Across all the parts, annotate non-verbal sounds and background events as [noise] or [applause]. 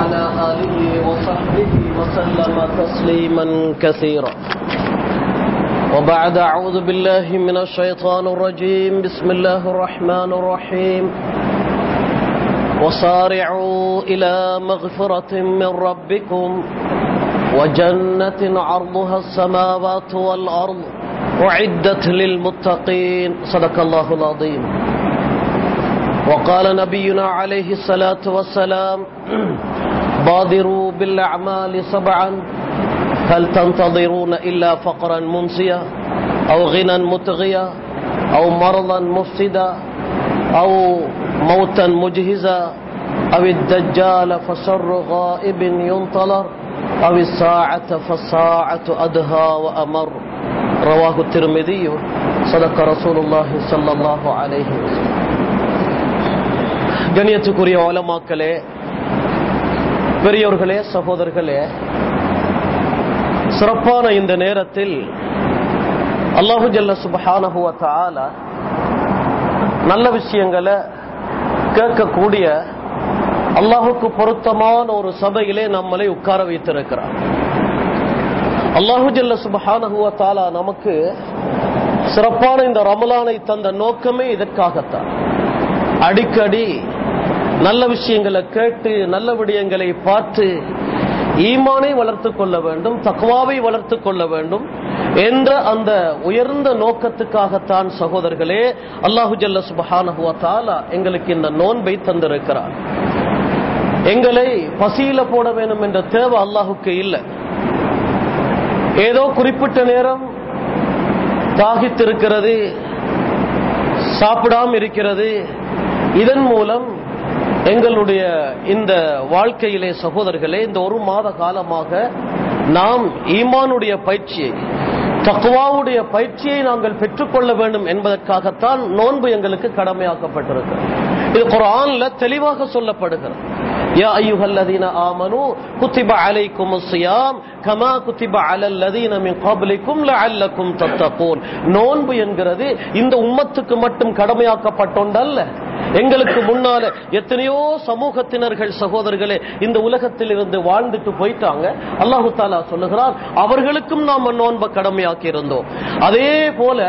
على آله وصحبه وسلم تسليما كثيرا. وبعد أعوذ بالله من الشيطان الرجيم. بسم الله الرحمن الرحيم. وصارعوا إلى مغفرة من ربكم. وجنة عرضها السماوات والأرض. أعدت للمتقين. صدق الله العظيم. وقال نبينا عليه الصلاة والسلام بادروا بالأعمال سبعا هل تنتظرون إلا فقرا منسيا أو غنى متغيا أو مرضا مفسدا أو موتا مجهزا أو الدجال فشر غائب ينتظر أو الساعة فالساعة أدهى وأمر رواه الترمذي صدق رسول الله صلى الله عليه وسلم கண்ணியத்துக்குரிய ஓலமாக்களே பெரியவர்களே சகோதரர்களே சிறப்பான இந்த நேரத்தில் அல்லாஹு ஜல்ல சுபஹானஹுவ நல்ல விஷயங்களை கேட்கக்கூடிய அல்லாஹுக்கு பொருத்தமான ஒரு சபையிலே நம்மளை உட்கார வைத்திருக்கிறார். அல்லாஹு ஜல்ல சுபஹானஹுவ நமக்கு சிறப்பான இந்த ரமலானை தந்த நோக்கமே இதற்காகத்தான். அடிக்கடி நல்ல விஷயங்களை கேட்டு நல்ல விடயங்களை பார்த்து ஈமானை வளர்த்து கொள்ள வேண்டும் தக்குவாவை வளர்த்து கொள்ள வேண்டும் என்ற அந்த உயர்ந்த நோக்கத்துக்காகத்தான் சகோதரர்களே அல்லாஹு ஜல்ல சுபஹானஹுவத்தாலா எங்களுக்கு இந்த நோன்பை தந்திருக்கிறார். எங்களை பசியில போட வேண்டும் என்ற தேவை அல்லாஹுக்கு இல்லை. ஏதோ குறிப்பிட்ட நேரம் தாகித்திருக்கிறது சாப்பிடாம இருக்கிறது. இதன் மூலம் எங்களுடைய இந்த வாழ்க்கையிலே சகோதரர்களே இந்த ஒரு மாத காலமாக நாம் ஈமானுடைய பயிற்சியை தக்குவாவுடைய பயிற்சியை நாங்கள் பெற்றுக்கொள்ள வேண்டும் என்பதற்காகத்தான் நோன்பு எங்களுக்கு கடமையாக்கப்பட்டிருக்கிறது. இது குரான்ல தெளிவாக சொல்லப்படுகிறது. يا أيها الذين آمنوا كتب عليكم الصيام كما كتب على الذين من قبلكم لعلكم تتقون நோன்பு என்கிறது இந்த உம்மத்துக்கு மட்டும் கடமையாக்கப்பட்டொண்டல்ல எங்களுக்கு முன்னால எத்தனையோ சமூகத்தினர்கள் சகோதரர்களே இந்த உலகத்தில் இருந்து வாழ்ந்துட்டு போயிட்டாங்க அல்லாஹு தாலா சொல்லுகிறார் அவர்களுக்கும் நாம நோன்பை கடமையாக்கி இருந்தோம் அதே போல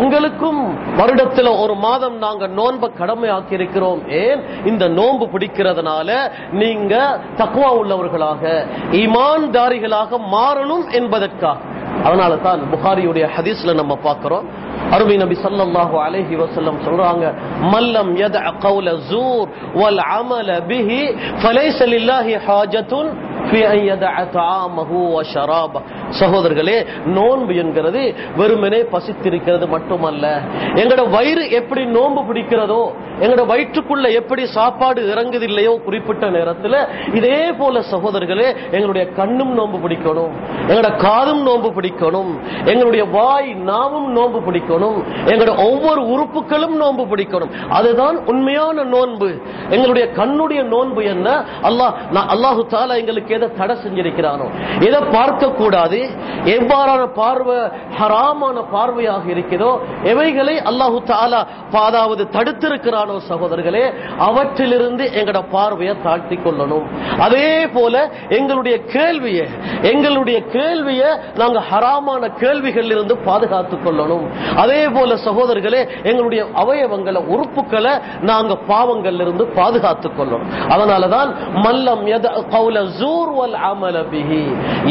உங்களுக்கும் வருடத்தில் ஒரு மாதம் நாங்க நோன்பை கடமையாக்கி இருக்கிறோம் ஏன் இந்த நோன்பு பிடிக்கிறதுனால நீங்க தக்குவா உள்ளவர்களாக ஈமான்தாரிகளாக மாறணும் என்பதற்காக. அதனால தான் புகாரியுடைய ஹதீஸ்ல நம்ம பார்க்கிறோம் அருமை நபி ஸல்லல்லாஹு அலைஹி வசல்லம் சொல்றாங்க மல்லம் யத கவுல ஜூர் வல் அமல பிஹி ஃபலைஸ லில்லாஹி ஹாஜத்துன் சகோதரர்களே நோன்பு என்கிறது வெறுமனே பசித்திருக்கிறது மட்டுமல்ல. எங்களோட வயிறு எப்படி நோன்பு பிடிக்கிறதோ எங்களோட வயிற்றுக்குள்ள எப்படி சாப்பாடு இறங்குதில்லையோ குறிப்பிட்ட நேரத்தில் இதே போல சகோதரர்களே எங்களுடைய கண்ணும் நோன்பு பிடிக்கணும் எங்களோட காதும் நோன்பு பிடிக்கணும் எங்களுடைய வாய் நாவும் நோன்பு பிடிக்கணும். எங்களுடைய ஒவ்வொரு உறுப்புகளும் நோன்பு பிடிக்கணும். அதுதான் உண்மையான நோன்பு. எங்களுடைய கண்ணுடைய நோன்பு என்ன? அல்லாஹ் அல்லாஹு தாலா எங்களுக்கு எதை தடை செஞ்சிருக்கிறானோ எதை பார்க்க கூடாது எவ்வாறான பார்வை ஹராமான பார்வையாக இருக்கிறதோ எவைகளை அல்லாஹு தாலா அதாவது தடுத்திருக்கிறானோ சகோதரர்களே அவற்றிலிருந்து எங்களோட பார்வையை தாழ்த்தி கொள்ளணும். அதே போல எங்களுடைய கேள்வியை எங்களுடைய கேள்வியை நாங்க ஹராமான கேள்விகள் இருந்து பாதுகாத்துக் கொள்ளணும். அதே போல சகோதரர்களே எங்களுடைய அவயவங்களை உறுப்புகளை நாங்க பாவங்கள்ல இருந்து பாதுகாத்துக் கொள்ளணும் அதனாலதான் மல்லம் எத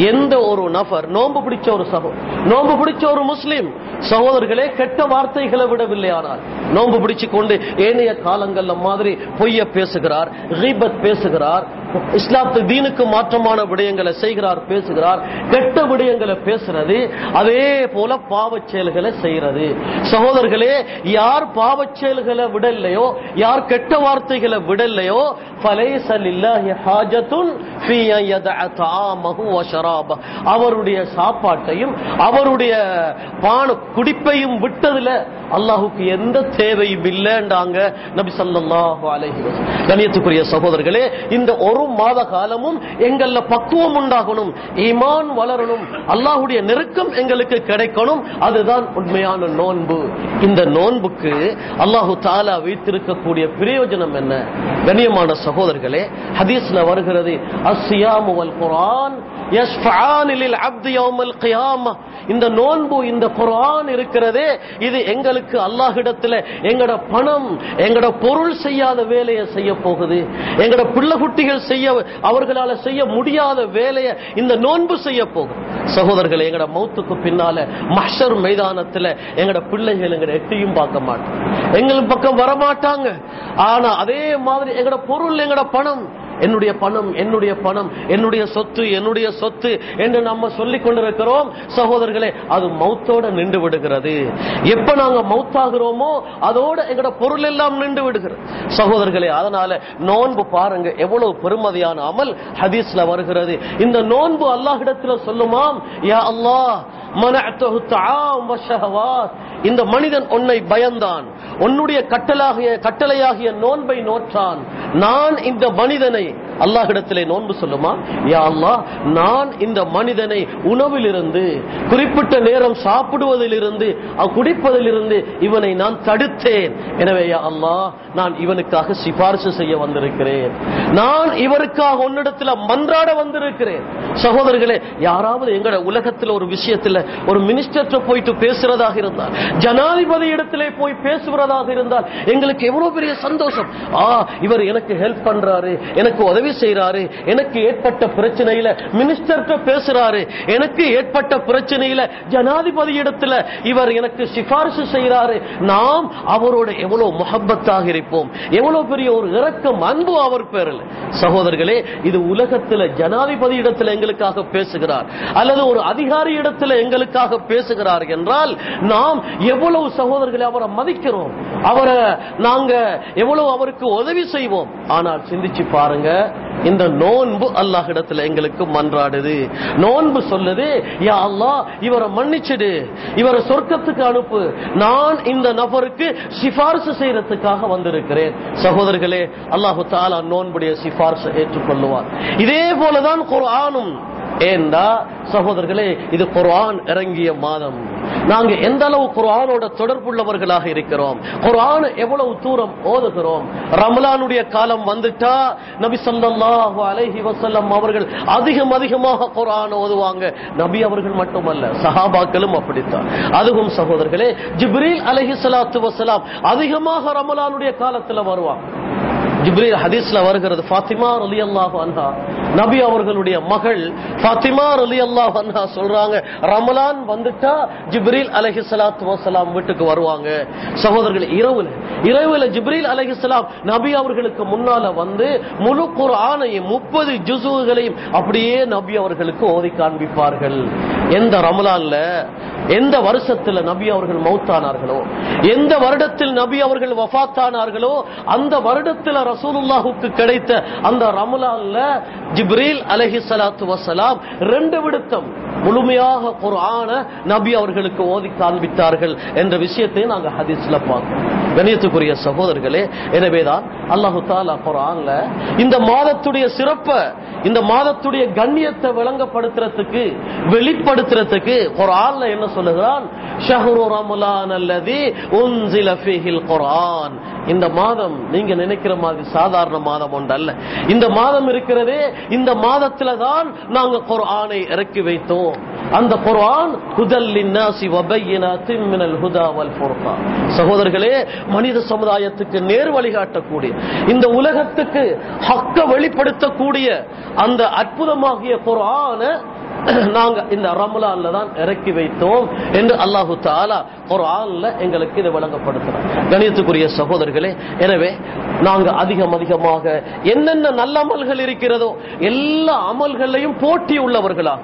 எந்த ஒரு நபர் நோன்பு பிடிச்ச ஒரு சகோ நோன்பு பிடிச்ச ஒரு முஸ்லீம் சகோதரர்களே கெட்ட வார்த்தைகளை விடவில்லை ஆனால் நோன்பு பிடிச்சு கொண்டு ஏனைய காலங்கள்ல மாதிரி பொய்ய பேசுகிறார் பேசுகிறார் இஸ்லாத்து தீனுக்கு மாற்றமான விடயங்களை செய்கிறார் பேசுகிறார் கெட்ட விடயங்களை பேசுறது அதே போல பாவ செயல்களை செய்யறது சகோதரர்களே யார் பாவ செயல்களை விடலையோ யார் கெட்ட வார்த்தைகளை விடலையோ அவருடைய சாப்பாட்டையும் அவருடைய பான குடிப்பையும் விட்டதுல அல்லாஹுக்கு எந்த தேவையும் இல்லைன்றாங்க நபி சல்லாஹு அலைஹி கணியத்துக்குரிய சகோதரர்களே இந்த ஒரு மாத காலமும் எங்கள்ல பக்குவம் உண்டாகணும் ஈமான் வளரணும் அல்லாஹுடைய நெருக்கம் எங்களுக்கு கிடைக்கணும் அதுதான் உண்மையான நோன்பு. இந்த நோன்புக்கு அல்லாஹு தாலா வைத்திருக்கக்கூடிய பிரயோஜனம் என்ன? கண்ணியமான சகோதரர்களே ஹதீஸ்ல வருகிறது அஸ்ஸியாமு வல் குர்ஆன் இந்த நோன்பு இந்த குரான் இருக்கிறதே இது எங்களுக்கு அல்லாஹ்விடத்துல எங்கட பணம் எங்கட பொருள் செய்யாத வேலையை செய்ய போகுது. எங்கட பிள்ளை குட்டிகள் செய்ய அவர்களால செய்ய முடியாத வேலையை இந்த நோன்பு செய்ய போகும் சகோதரர்கள் எங்கட மௌத்துக்கு பின்னால மஷர் மைதானத்துல எங்கட பிள்ளைகள் எங்கட எட்டியும் பார்க்க மாட்டோம் எங்களுக்கு பக்கம் வரமாட்டாங்க. ஆனா அதே மாதிரி எங்கட பொருள் எங்கட பணம் என்னுடைய பணம் என்னுடைய பணம் என்னுடைய சொத்து என்னுடைய சொத்து என்று நம்ம சொல்லிக் கொண்டிருக்கிறோம். சகோதரர்களே அது மௌத்தோட நின்று விடுகிறது. எப்ப நாங்க மௌத்தாகிறோமோ அதோட எங்கட பொருள் எல்லாம் நின்று விடுகிறது. சகோதரர்களே அதனால நோன்பு பாருங்க எவ்வளவு பெருமதியான அமல் ஹதீஸ்ல வருகிறது. இந்த நோன்பு அல்லாஹிடத்துல சொல்லுமாம் யா அல்லாஹ் இந்த மனிதன் உன்னை பயந்தான். உன்னுடைய கட்டளாகிய கட்டளையாகிய நோன்பை நோற்றான். நான் இந்த மனிதனை அல்லாஹிடத்திலே நோன்பு சொல்லுமா? யா அல்லாஹ் நான் இந்த மனிதனை உணவிலிருந்து குறிப்பிட்ட நேரம் சாப்பிடுவதிலிருந்து குடிப்பதிலிருந்து இவனை நான் தடுத்தேன். எனவே யா அல்லாஹ் நான் இவனுக்காக சிபாரிசு செய்ய வந்திருக்கிறேன். நான் இவருக்காக உன்னிடத்தில் மன்றாட வந்திருக்கிறேன். சகோதரர்களே யாராவது எங்கட உலகத்தில் ஒரு விஷயத்தில் ஒரு மினிஸ்டர் போயிட்டு பேசுறதாக இருந்தால் ஜனாதிபதி இடத்திலே போய் பேசுகிறதாக இருந்தால் எங்களுக்கு எவ்வளவு பெரிய சந்தோஷம். ஆ இவர் எனக்கு ஹெல்ப் பண்றாரு எனக்கு உதவி செய்யறாரு எனக்கு ஏற்பட்ட பிரச்சனையில மினிஸ்டர்கிட்ட பேசுறாரு எனக்கு ஏற்பட்ட பிரச்சனையில ஜனாதிபதி இடத்துல இவர் எனக்கு சிபாரிசு செய்யறாரு நாம் அவரோட எவ்வளவு முகப்பத்தாக இருப்போம் எவ்வளவு பெரிய ஒரு இறக்கம் அன்பு அவர் பேரில். சகோதரர்களே இது உலகத்துல ஜனாதிபதி இடத்துல எங்களுக்காக பேசுகிறார் அல்லது ஒரு அதிகாரி இடத்துல எங்களுக்காக பேசுகிறார் என்றால் நாம் எவ்வளவு சகோதரர்களை அவரை மதிக்கிறோம் அவரை நாங்க எவ்வளவு அவருக்கு உதவி செய்வோம். ஆனால் சிந்திச்சு பாருங்க இந்த நோன்பு அல்லாஹ்விடத்துல எங்களுக்கு மன்றாடுது. நோன்பு சொல்லுது யா அல்லாஹ் இவரை மன்னிச்சிடு இவரை சொர்க்கத்துக்கு அனுப்பு. நான் இந்த நபருக்கு சிபாரிசு செய்யறதுக்காக வந்திருக்கிறேன். சகோதரர்களே அல்லாஹு தாலா நோன்புடைய சிபாரிசு ஏற்றுக்கொள்ளுவார் இதே போலதான் குர்ஆனும். ஏண்டா சகோதரர்களே இது குர்ஆன் இறங்கிய மாதம். நாங்க எந்த அளவு குர்ஆனோட தொடர்புள்ளவர்களாக இருக்கிறோம்? குர்ஆன் எவ்வளவு தூரம் ஓதுகிறோம்? ரமலானுடைய காலம் வந்துட்டா நபி ஸல்லல்லாஹு அலைஹி வஸல்லம் அவர்கள் அதிகம் அதிகமாக குர்ஆன் ஓதுவாங்க. நபி அவர்கள் மட்டுமல்ல சஹாபாக்களும் அப்படித்தான். அதுவும் சகோதரர்களே ஜிப்ரீல் அலைஹி ஸலாத்து வஸலாம் அதிகமாக ரமலானுடைய காலத்துல வருவாங்க ஜிப்ரீல் ஹதீஸ்ல வருகிறது ஃபாத்திமா ரலியல்லாஹு அன்ஹா. நபி அவர்களுடைய மகள் பாத்திமா அலி அல்லா சொல்றாங்க ரமலான் வந்துட்டா ஜிப்ரீல் சலாத்து வசலாம் வீட்டுக்கு வருவாங்க. சகோதரர்கள் இரவுல இரவுல ஜிப்ரீல் சலாம் நபி அவர்களுக்கு முன்னால வந்து முழு குரானையும் முப்பது ஜுசுகளையும் அப்படியே நபி அவர்களுக்கு ஓதி காண்பிப்பார்கள். எந்த ரமலான்ல எந்த வருஷத்துல நபி அவர்கள் மௌத்தானார்களோ எந்த வருடத்தில் நபி அவர்கள் வஃத்தானார்களோ அந்த வருடத்தில் ரசூலுல்லாஹுக்கு கிடைத்த அந்த ரமலான்ல ஜிப்ரீல் அலஹி சலாத்து வசலாம் ரெண்டு விடுத்தம் முழுமையாக குர்ஆன நபி அவர்களுக்கு ஓதி காண்பித்தார்கள் என்ற விஷயத்தை நாங்க ஹதீஸ்ல பார்க்கிறோம் கணியத்துக்குரிய சகோதரர்களே எனவேதான் அல்லாஹு தாலா குரான்ல இந்த மாதத்துடைய சிறப்பை இந்த மாதத்துடைய கண்ணியத்தை விளங்கப்படுத்துறதுக்கு வெளிப்படுத்துறதுக்கு ஒரு ஆள்ல என்ன சொல்லுகிறான் ஷஹ்ரு ரமலான் அல்லதி உன்சில ஃபீஹில் குர்ஆன். இந்த மாதம் நீங்க நினைக்கிற மாதிரி சாதாரண மாதம் ஒன்று அல்ல இந்த மாதம் இருக்கிறதே இந்த மாதத்துல தான் நாங்க குர்ஆனை இறக்கி வைத்தோம். அந்த குர்ஆன் ஹுதல் லின்னாசி வபையினாத்தின் மினல் ஹுதா சகோதரர்களே மனித சமுதாயத்துக்கு நேர் வழிகாட்டக்கூடிய இந்த உலகத்துக்கு ஹக்க வெளிப்படுத்தக்கூடிய அந்த அற்புதமாகிய குர்ஆனை [clears throat] நாங்க இந்த ரமலான்ல தான் இறக்கி வைத்தோம் என்று அல்லாஹு தாலா குர்ஆன்ல எங்களுக்கு இதை விளங்கப்படுத்துறோம் கணியத்துக்குரிய சகோதரர்களே எனவே நாங்க அதிகம் அதிகமாக என்னென்ன நல்ல அமல்கள் இருக்கிறதோ எல்லா அமல்களையும் போட்டி உள்ளவர்களா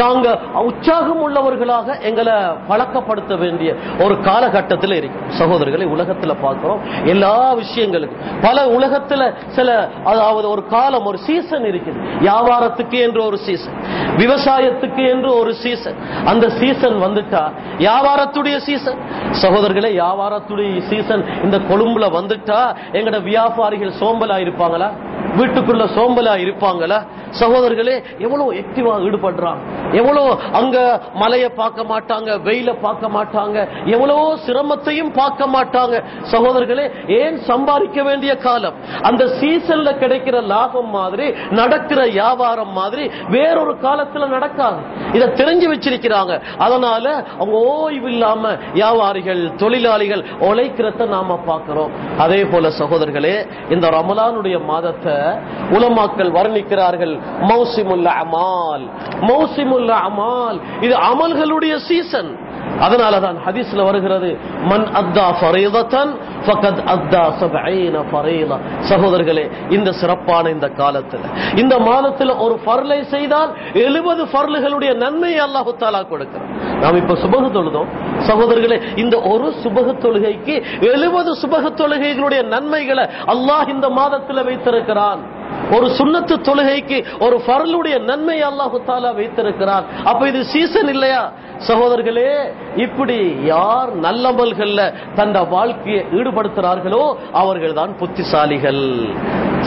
நாங்க உற்சாகம் உள்ளவர்களாக எங்களை பழக்கப்படுத்த வேண்டிய ஒரு காலகட்டத்தில் இருக்கு சகோதரர்களை உலகத்துல பார்க்கிறோம் எல்லா விஷயங்களுக்கும். பல உலகத்துல சில அதாவது ஒரு காலம் ஒரு சீசன் இருக்குது. வியாபாரத்துக்கு என்று ஒரு சீசன் விவசாயத்துக்கு என்று ஒரு சீசன் அந்த சீசன் வந்துட்டா வியாபாரத்துடைய சீசன் சகோதரர்களே வியாபாரத்துடைய சீசன் இந்த கொழும்புல வந்துட்டா எங்கட வியாபாரிகள் சோம்பலா இருப்பாங்களா வீட்டுக்குள்ள சோம்பலா இருப்பாங்களா? சகோதரர்களே எவ்வளவு எக்டிவா ஈடுபடுறாங்க எவ்வளவு அங்க மலையை பார்க்க மாட்டாங்க வெயில பார்க்க மாட்டாங்க எவ்வளவோ சிரமத்தையும் பார்க்க மாட்டாங்க. சகோதரர்களே ஏன் சம்பாதிக்க வேண்டிய காலம்? அந்த சீசன்ல கிடைக்கிற லாபம் மாதிரி நடக்கிற வியாபாரம் மாதிரி வேறொரு காலத்துல நடக்காது. இதை தெரிஞ்சு வச்சிருக்கிறாங்க. அதனால அவங்க ஓய்வு இல்லாம வியாபாரிகள் தொழிலாளிகள் உழைக்கிறத நாம பார்க்கிறோம். அதே போல சகோதரர்களே இந்த ரமலானுடைய மாதத்தை உலமாக்கள் வர்ணிக்கிறார்கள் மௌசிமுல்ல அமால் மௌசிமுல்ல அமால். இது அமல்களுடைய சீசன் அதனாலதான் ஹதீஸ்ல வருகிறது மன் அத்தா ஃபரீதத்தன் ஃபகத் அத்தா சபஈன ஃபரீலா சகோதரர்களே இந்த சிறப்பான இந்த காலத்துல இந்த மாதத்துல ஒரு ஃபர்லை செய்தால் 70 ஃபர்லுகளுடைய நன்மையை அல்லாஹ் தஆலா கொடுக்கிறான். நாம் இப்ப சுபஹ் தொழுதோம். சகோதரர்களே இந்த ஒரு சுபஹ் தொழுகைக்கு 70 சுபஹ் தொழுகைகளுடைய நன்மைகளை அல்லாஹ் இந்த மாதத்துல வைத்திருக்கிறான். ஒரு சுண்ணத்து தொழுகைக்கு ஒரு பரலுடைய நன்மை அல்லாஹு தாலா வைத்திருக்கிறார் அப்ப இது சீசன் இல்லையா? சகோதரர்களே இப்படி யார் நல்லமல்கள்ல தந்த வாழ்க்கையை ஈடுபடுத்துறார்களோ அவர்கள் தான் புத்திசாலிகள்.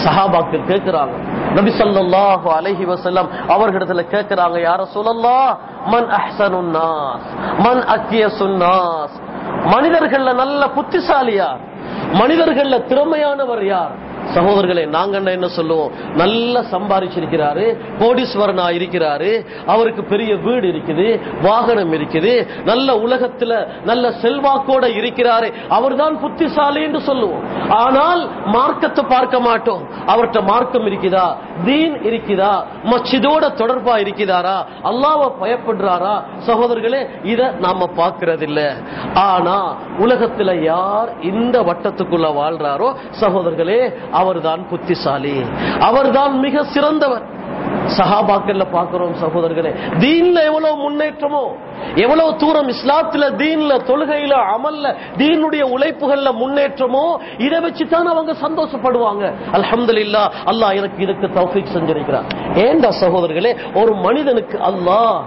சஹாபாக்கள் கேட்கிறாங்க. நபி ஸல்லல்லாஹு அலஹி வசல்லம் அவர்களிடத்துல கேட்கிறாங்க யார சொல்லலாம் மன் அஹ்சனுன் மன் அக்கிய சுன்னாஸ் மனிதர்கள்ல நல்ல புத்திசாலி யார்? மனிதர்கள்ல திறமையானவர் யார்? சகோதரர்களை நாங்க என்ன சொல்லுவோம்? நல்ல சம்பாதிச்சிருக்கிறாரு கோடீஸ்வரனா இருக்கிறாரு அவருக்கு பெரிய வீடு இருக்குது வாகனம் இருக்குது நல்ல உலகத்துல நல்ல செல்வாக்கோட இருக்கிறாரு. அவர்தான் புத்திசாலி என்று சொல்லுவோம். ஆனால் மார்க்கத்தை பார்க்க மாட்டோம். அவர்கிட்ட மார்க்கம் இருக்குதா? தீன் இருக்குதா? மச்சிதோட தொடர்பா இருக்கிறாரா அல்லாவ பயப்படுறாரா? சகோதரர்களே இத நாம பார்க்கறது இல்ல ஆனா உலகத்துல யார் இந்த வட்டத்துக்குள்ள வாழ்றாரோ சகோதரர்களே அவர்தான் புத்திசாலி. அவர்தான் மிக சிறந்தவர். சஹாபாக்கள்ல பார்க்கிறோம் சகோதரர்களே தீன்ல எவ்வளவு முன்னேற்றமோ எவ்வளவு தூரம் இஸ்லாத்துல தீன்ல தொழுகையில அமல்ல தீனுடைய உழைப்புகள்ல முன்னேற்றமோ இதை வச்சுதான் அவங்க சந்தோஷப்படுவாங்க. அல்ஹம்துலில்லா அல்லாஹ் எனக்கு இதுக்கு தௌஃபிக் செஞ்சிருக்கிறார். ஏண்டா சகோதரர்களே ஒரு மனிதனுக்கு அல்லாஹ்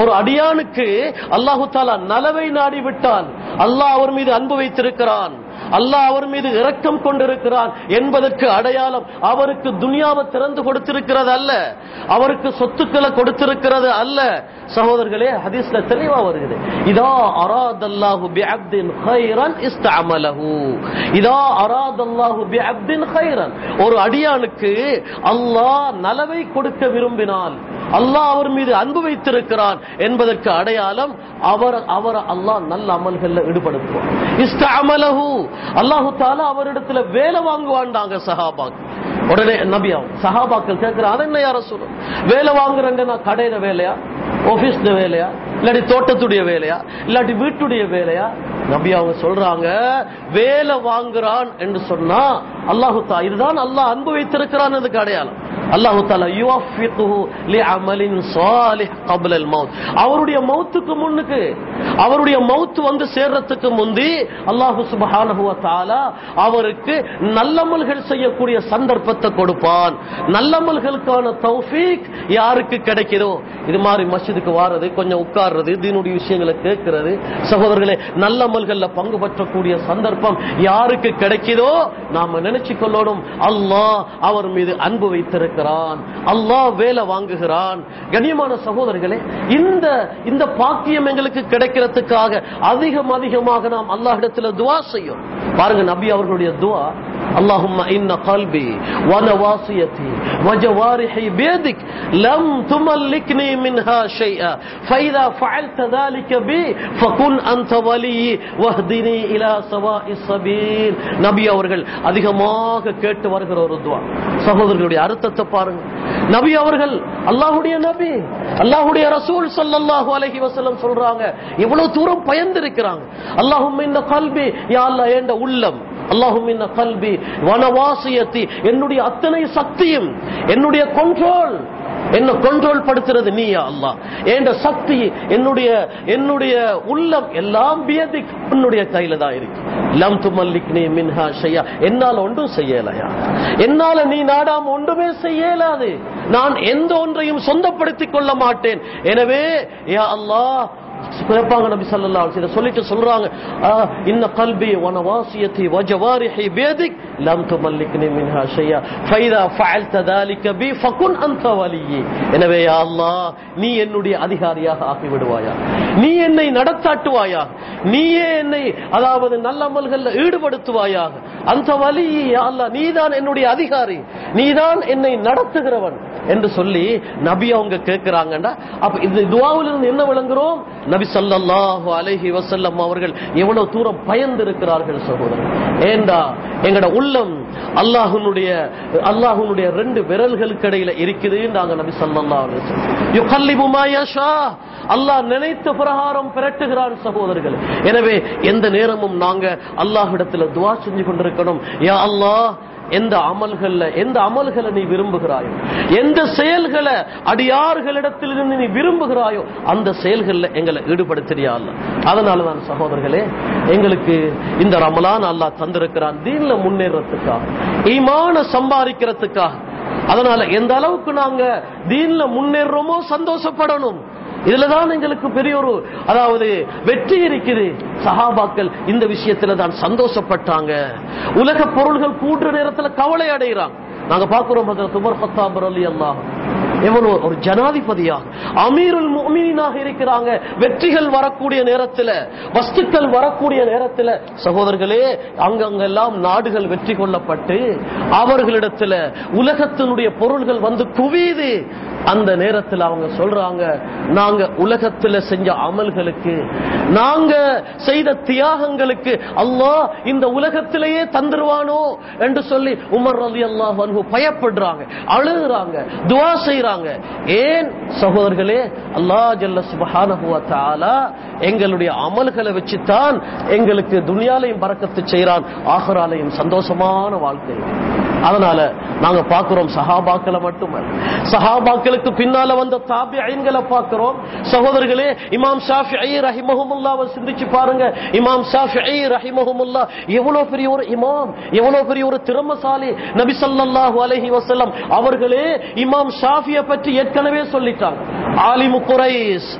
ஒரு அடியானுக்கு அல்லாஹு தாலா நலவை நாடி விட்டால் அல்லாஹ் அவர் மீது அன்பு வைத்திருக்கிறான். அல்லாஹ் அவர் மீது இரக்கம் கொண்டிருக்கிறான் என்பதற்கு அடையாளம் அவருக்கு துனியாவை திறந்து கொடுத்திருக்கிறது அல்ல அவருக்கு சொத்துக்களை கொடுத்திருக்கிறது அல்ல. சகோதரர்களே ஹதீஸ்ல தெளிவா வருகிறது. இதா அராதல்லாஹு பிஅப்தின் கைரன் இஸ்தஅமலஹு. இதா அரா தல்லாஹு ஹைரன் ஒரு அடியானுக்கு அல்லாஹ் நலவை கொடுக்க விரும்பினால் அல்லாஹ் அவர் மீது அன்பு வைத்திருக்கிறான் என்பதற்கு அடையாளம் அவர் அவர் அல்லாஹ் நல்ல அமல்கள்ல ஈடுபடுத்துவார் இஸ்தஅமலஹு. அல்லாஹு தாலா அவரிடத்துல வேலை வாங்குவாண்டாங்க சஹாபாக் உடனே நபியா சஹாபாக்கள் கேட்கிறான் என்ன யார சொல்லும் வேலை வாங்குறேன்னா கடையில வேலையா? ஆபீஸ்ல வேலையா? இல்லாட்டி தோட்டத்துடைய வேலையா? இல்லாட்டி வீட்டுடைய வேலையா? நபி அவங்க சொல்றாங்க வேலை வாங்குறான் என்று சொன்னா அல்லாஹு இதுதான் அல்லாஹ் அன்பு வைத்திருக்கிறான் அடையாளம். அல்லாஹு அவருடைய மௌத்துக்கு முன்னுக்கு அவருடைய மௌத்து வந்து சேர்றதுக்கு முந்தி அல்லாஹு சுபஹானஹுவ அவருக்கு நல்லமல்கள் செய்யக்கூடிய சந்தர்ப்பத்தை கொடுப்பான். நல்லமல்களுக்கான தௌஃபீக் யாருக்கு கிடைக்கிறோ இது மாதிரி மஸ்ஜிதுக்கு வாரது கொஞ்சம் உட்கார் உட்கார்றது தீனுடைய விஷயங்களை கேட்கிறது சகோதரர்களே நல்லமல்கள்ல பங்கு பற்றக்கூடிய சந்தர்ப்பம் யாருக்கு கிடைக்குதோ நாம நினைச்சு கொள்ளணும் அல்லாஹ் அவர் மீது அன்பு வைத்திருக்கிறான் அல்லாஹ் வேலை வாங்குகிறான் கண்ணியமான சகோதரர்களே இந்த இந்த பாக்கியம் எங்களுக்கு கிடைக்கிறதுக்காக அதிகம் அதிகமாக நாம் அல்லாஹிடத்துல துவா செய்யும் பாருங்க நபி அவர்களுடைய துவா اللهم إن قلبي ونواصيتي وجوارحي بيدك لم تملكني منها شيئا فإذا فعلت ذلك بي فكن أنت ولي واهدني إلى سواء السبيل நபி அவர்கள் அதிகமாக கேட்டு வருகிற ஒரு துவா சகோதரர்களுடைய அர்த்தத்தை பாருங்க நபி அவர்கள் அல்லாஹுடைய நபி அல்லாஹுடைய ரசூல் ஸல்லல்லாஹு அலைஹி வஸல்லம் சொல்றாங்க எவ்வளவு தூரம் பயந்திருக்கிறாங்க அல்லாஹும் இந்த கல்வி யா அல்லாஹ் என்ற உள்ளம் அல்லாஹும் இன்ன கல்வி வனவாசியத்தி என்னுடைய அத்தனை சக்தியும் என்னுடைய கண்ட்ரோல் என்ன கண்ட்ரோல் படுத்துறது நீ யா அல்லாஹ். என்ற சக்தி என்னுடைய என்னுடைய உள்ளம் எல்லாம் பியதி உன்னுடைய கையில தான் இருக்கு. லம் துமல்லிக்னி மின்ஹா ஷையா. என்னால ஒன்றும் செய்யலையா? என்னால நீ நாடாம ஒன்றுமே செய்யலாது. நான் எந்த ஒன்றையும் சொந்தப்படுத்திக் கொள்ள மாட்டேன். எனவே யா அல்லாஹ் குழப்பாங்க நபி சல்லா இதை சொல்லிட்டு சொல்றாங்க. இந்த கல்வி வனவாசியத்தை வஜவாரிஹி பேதிக் லம் துமல்லிக்னி மின்ஹா ஷையா. ஃபைதா ஃபஅல்த தாலிக பி ஃபகுன் அந்த வலியி. எனவே அல்லா நீ என்னுடைய அதிகாரியாக ஆக்கி விடுவாயா நீ என்னை நடத்தாட்டுவாயா? நீயே என்னை அதாவது நல்ல அமல்கள்ல ஈடுபடுத்துவாயாக அந்த வலி அல்ல நீதான் என்னுடைய அதிகாரி. நீதான் என்னை நடத்துகிறவன். என்று சொல்லி நபி அவங்க கேட்கிறாங்கடா அப்ப இந்த துவாவிலிருந்து என்ன விளங்குறோம்? நபி சல்லாஹு அலஹி வசல்லம் அவர்கள் எவ்வளவு தூரம் பயந்து இருக்கிறார்கள் சகோதரர்? ஏண்டா? எங்கட உள்ளம் அல்லாஹுனுடைய அல்லாஹுனுடைய ரெண்டு விரல்களுக்கு இடையில இருக்குது நாங்க நபி ஸல்லல்லாஹு அலைஹி அல்லாஹ் நினைத்த பிரகாரம் பிரட்டுகிறான் சகோதரர்கள். எனவே எந்த நேரமும் நாங்க அல்லாஹிடத்துல துவா செஞ்சு கொண்டிருக்கணும். யா அல்லாஹ் எந்த அமல்கள்ல எந்த அமல்களை நீ விரும்புகிறாயோ எந்த செயல்களை அடியார்களிடத்திலிருந்து நீ விரும்புகிறாயோ அந்த செயல்கள்ல எங்களை ஈடுபடுத்துறியா அல்ல அதனாலதான் சகோதரர்களே எங்களுக்கு இந்த ரமலான் அல்லாஹ் தந்திருக்கிறான் தீன்ல முன்னேறத்துக்காக ஈமான சம்பாதிக்கிறதுக்காக. அதனால எந்த அளவுக்கு நாங்க தீன்ல முன்னேறோமோ சந்தோஷப்படணும். இதுலதான் எங்களுக்கு பெரிய ஒரு அதாவது வெற்றி இருக்குது. சஹாபாக்கள் இந்த விஷயத்துல தான் சந்தோஷப்பட்டாங்க. உலக பொருள்கள் கூடுற நேரத்துல கவலை அடைகிறாங்க. நாங்க பாக்குறோம் துமர் உமர் கத்தாப் அல்லாஹ் எவ்வளோ ஒரு ஜனாதிபதியாக. அமீருல் முஃமினீனாக இருக்கிறாங்க. வெற்றிகள் வரக்கூடிய நேரத்தில் வஸ்துக்கள் வரக்கூடிய நேரத்தில். சகோதரர்களே அங்கங்கெல்லாம் நாடுகள் வெற்றி கொள்ளப்பட்டு அவர்களிடத்தில் உலகத்தினுடைய பொருள்கள் வந்து குவியுது. அந்த நேரத்தில் அவங்க சொல்றாங்க நாங்க உலகத்தில் செஞ்ச அமல்களுக்கு நாங்க செய்த தியாகங்களுக்கு அல்லாஹ் இந்த உலகத்திலேயே தந்துருவானோ? என்று சொல்லி உமர் ரலி அல்லாஹ் பயப்படுறாங்க அழுகுறாங்க துவா செய்யறாங்க சொல்றாங்க. ஏன் சகோதரர்களே அல்லா ஜல்ல சுபஹானஹு எங்களுடைய அமல்களை வச்சுத்தான் எங்களுக்கு துணியாலையும் பறக்கத்து செய்யறான் ஆகராலையும் சந்தோஷமான வாழ்க்கை. அதனால நாங்க பாக்குறோம் சஹாபாக்களை மட்டுமல்ல. சஹாபாக்களுக்கு பின்னால வந்த தாபி ஐன்களை பார்க்கிறோம். சகோதரர்களே இமாம் ஷாஃபி ஐ ரஹிமஹமுல்லாவை சிந்திச்சு பாருங்க. இமாம் ஷாஃபி ஐ ரஹிமஹமுல்லா எவ்வளவு பெரிய ஒரு இமாம் எவ்வளவு பெரிய ஒரு திறமசாலி நபி ஸல்லல்லாஹு அலஹி வசல்லம் அவர்களே இமாம் ஷாஃபிய பற்றி ஏற்கனவே சொல்லிட்டாங்க ஆலிமு குறைஸ்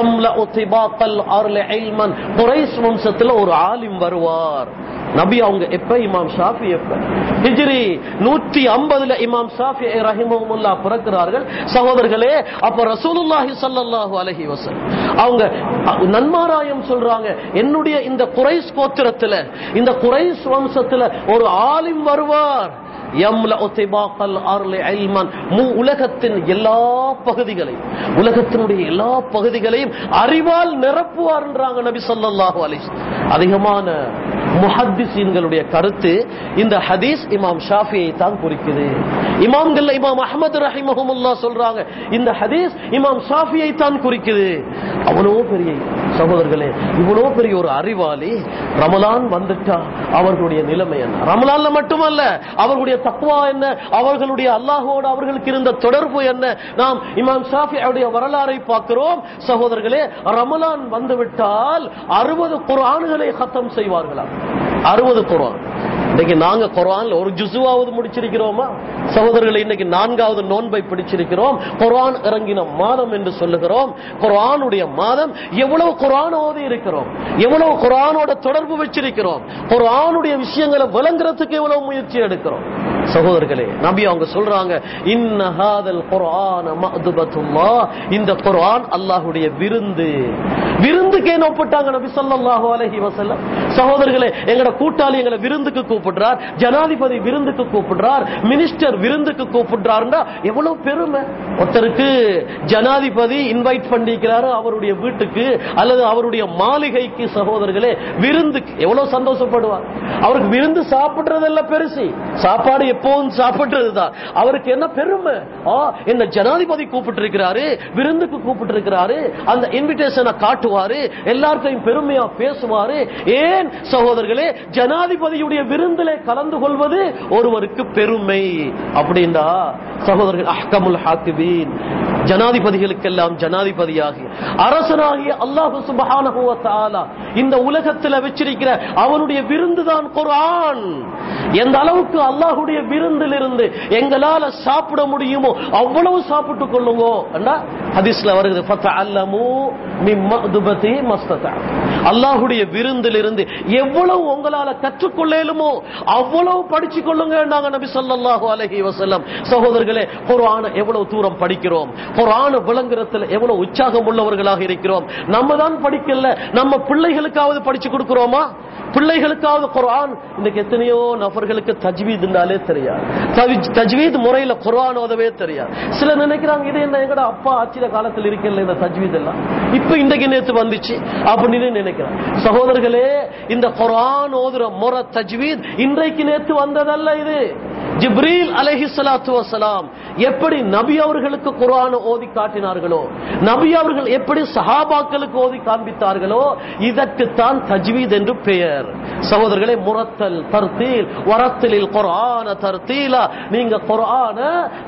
எம்ல திபாக்கல் அர்ல ஐல்மன் குறைஸ் வம்சத்துல ஒரு ஆலிம் வருவார். நபி அவங்க எப்ப? இமாம் ஷாஃபி எப்ப? ஹிஜ்ரி நூத்தி ஐம்பதுல இமாம் ஷாஃபி ரஹிமஹுல்லா பிறக்கிறார்கள். சகோதரர்களே அப்ப ரசூலுல்லாஹி சல்லாஹு அலஹி வஸல்லம். அவங்க நன்மாராயம் சொல்றாங்க. என்னுடைய இந்த குறைஸ் கோத்திரத்துல இந்த குறைஸ் வம்சத்துல ஒரு ஆலிம் வருவார். உலகத்தின் எல்லா பகுதிகளையும். உலகத்தினுடைய எல்லா பகுதிகளையும் அறிவால் நிரப்புவார் என்றாங்க நபி ஸல்லல்லாஹு அலிஸ் அதிகமான முஹத்திசீன்களுடைய கருத்து இந்த ஹதீஸ் இமாம் ஷாஃபியை தான் குறிக்குது. இமாம்கள் இமாம் அஹமது ரஹிமஹுமுல்லா சொல்றாங்க இந்த ஹதீஸ் இமாம் ஷாஃபியை தான் குறிக்குது. அவ்வளோ பெரிய சகோதரர்களே இவ்வளோ பெரிய ஒரு அறிவாளி ரமலான் வந்துட்டா அவர்களுடைய நிலைமை என்ன? ரமலான்ல மட்டுமல்ல அவர்களுடைய தக்குவா என்ன? அவர்களுடைய அல்லாஹோடு அவர்களுக்கு இருந்த தொடர்பு என்ன? நாம் இமாம் ஷாஃபியுடைய வரலாறை பார்க்கிறோம். சகோதரர்களே ரமலான் வந்துவிட்டால் அறுபது குரான்களை ஹத்தம் செய்வார்களாம். அறுபது குரான். இன்னைக்கு நாங்க குரான் ஒரு ஜுசுவாவது முடிச்சிருக்கிறோமா? சகோதரர்களை இன்னைக்கு நான்காவது நோன்பை பிடிச்சிருக்கிறோம். குரான் இறங்கின மாதம் என்று சொல்லுகிறோம். குரானுடைய மாதம் எவ்வளவு குரான் ஓதி இருக்கிறோம்? எவ்வளவு குரானோட தொடர்பு வச்சிருக்கிறோம்? குரானுடைய விஷயங்களை விளங்குறதுக்கு எவ்வளவு முயற்சி எடுக்கிறோம்? சகோதரர்களே நபி அவங்க சொல்றாங்க இன்னஹாதல் குர்ஆன மஅதுபத்துல்லாஹ். இந்த குர்ஆன் அல்லாஹ்வுடைய விருந்து. விருந்துக்கு என்ன ஒப்பிட்டாங்க நபி ஸல்லல்லாஹு அலைஹி வஸல்லம். சகோதரர்களே எங்கட கூட்டாளி எங்களை விருந்துக்கு கூப்பிடுறார் ஜனாதிபதி விருந்துக்கு கூப்பிடுறார் மினிஸ்டர் விருந்துக்கு கூப்பிடுறாருன்னா எவ்வளவு பெருமை. ஒருத்தருக்கு ஜனாதிபதி இன்வைட் பண்ணிக்கிறாரு அவருடைய வீட்டுக்கு அல்லது அவருடைய மாளிகைக்கு சகோதரர்களே விருந்துக்கு எவ்வளவு சந்தோஷப்படுவார். அவருக்கு விருந்து சாப்பிடுறதெல்லாம் பெருசு. சாப்பாடு எப்பவும் சாப்பிடுறதுதான். அவருக்கு என்ன பெருமை? இந்த ஜனாதிபதி கூப்பிட்டு இருக்கிறாரு விருந்துக்கு கூப்பிட்டு இருக்கிறாரு அந்த இன்விடேஷனை காட்டுவாரு எல்லார்ட்டையும் பெருமையா பேசுவாரு. ஏன் சகோதரர்களே ஜனாதிபதியுடைய விருந்திலே கலந்து கொள்வது ஒருவருக்கு பெருமை. அப்படின்னா சகோதரர்கள் அஹ்கமுல் ஹாக்கிபீன் ஜனாதிபதிகளுக்கெல்லாம் ஜனாதிபதியாகி அரசனாகிய அல்லாஹு சுபஹான இந்த உலகத்தில் வச்சிருக்கிற அவனுடைய விருந்து தான் குரான் எந்த அளவுக்கு அல்லாஹுடைய விருந்திலிருந்து எங்களால சாப்பிட முடியுமோ அவ்வளவு சாப்பிட்டுக் கொள்ளுங்க. ஹதீஸ்ல வருகிறது ஃபதஅல்லமு விருந்திலிருந்து எவ்வளவு உங்களால கற்றுக்கொள்ளலுமோ அவ்வளவு படிச்சு கொள்ளுங்க நாங்க நபி சொல்லாஹு அலஹி வசல்லம் சகோதரர்களே குரான எவ்வளவு தூரம் படிக்கிறோம் குரான விளங்குறதுல எவ்வளவு உற்சாகம் உள்ளவர்களாக இருக்கிறோம். நம்ம தான் படிக்கல நம்ம பிள்ளைகளுக்காவது படிச்சு கொடுக்கிறோமா? பிள்ளைகளுக்காவது குரான் இன்னைக்கு எத்தனையோ நபர்களுக்கு தஜ்வீதுனாலே தெரியாது. தஜ்வீத் முறையில குரான் ஓதவே தெரியாது. சில நினைக்கிறாங்க இது என்ன எங்கட அப்பா ஆட்சியில காலத்தில் இருக்கல இந்த தஜ்வீத் எல்லாம்? இப்ப இன்றைக்கு நேத்து வந்துச்சு. அப்படின்னு நினைக்கிறாங்க. சகோதரர்களே இந்த குரான் ஓதுற முறை தஜ்வீத் இன்றைக்கு நேத்து வந்ததல்ல இது. ஜிப்ரீல் அலஹி சலாத்து வசலாம் எப்படி நபி அவர்களுக்கு குர்ஆனை ஓதி காட்டினார்களோ நபி அவர்கள் எப்படி சஹாபாக்களுக்கு ஓதி காண்பித்தார்களோ இதற்குத்தான் தஜ்வீத் என்று பெயர். சகோதரர்களே முரத்தல் தர்த்தீல் வரத்தலில் குரான தர்த்தீலா நீங்க குரான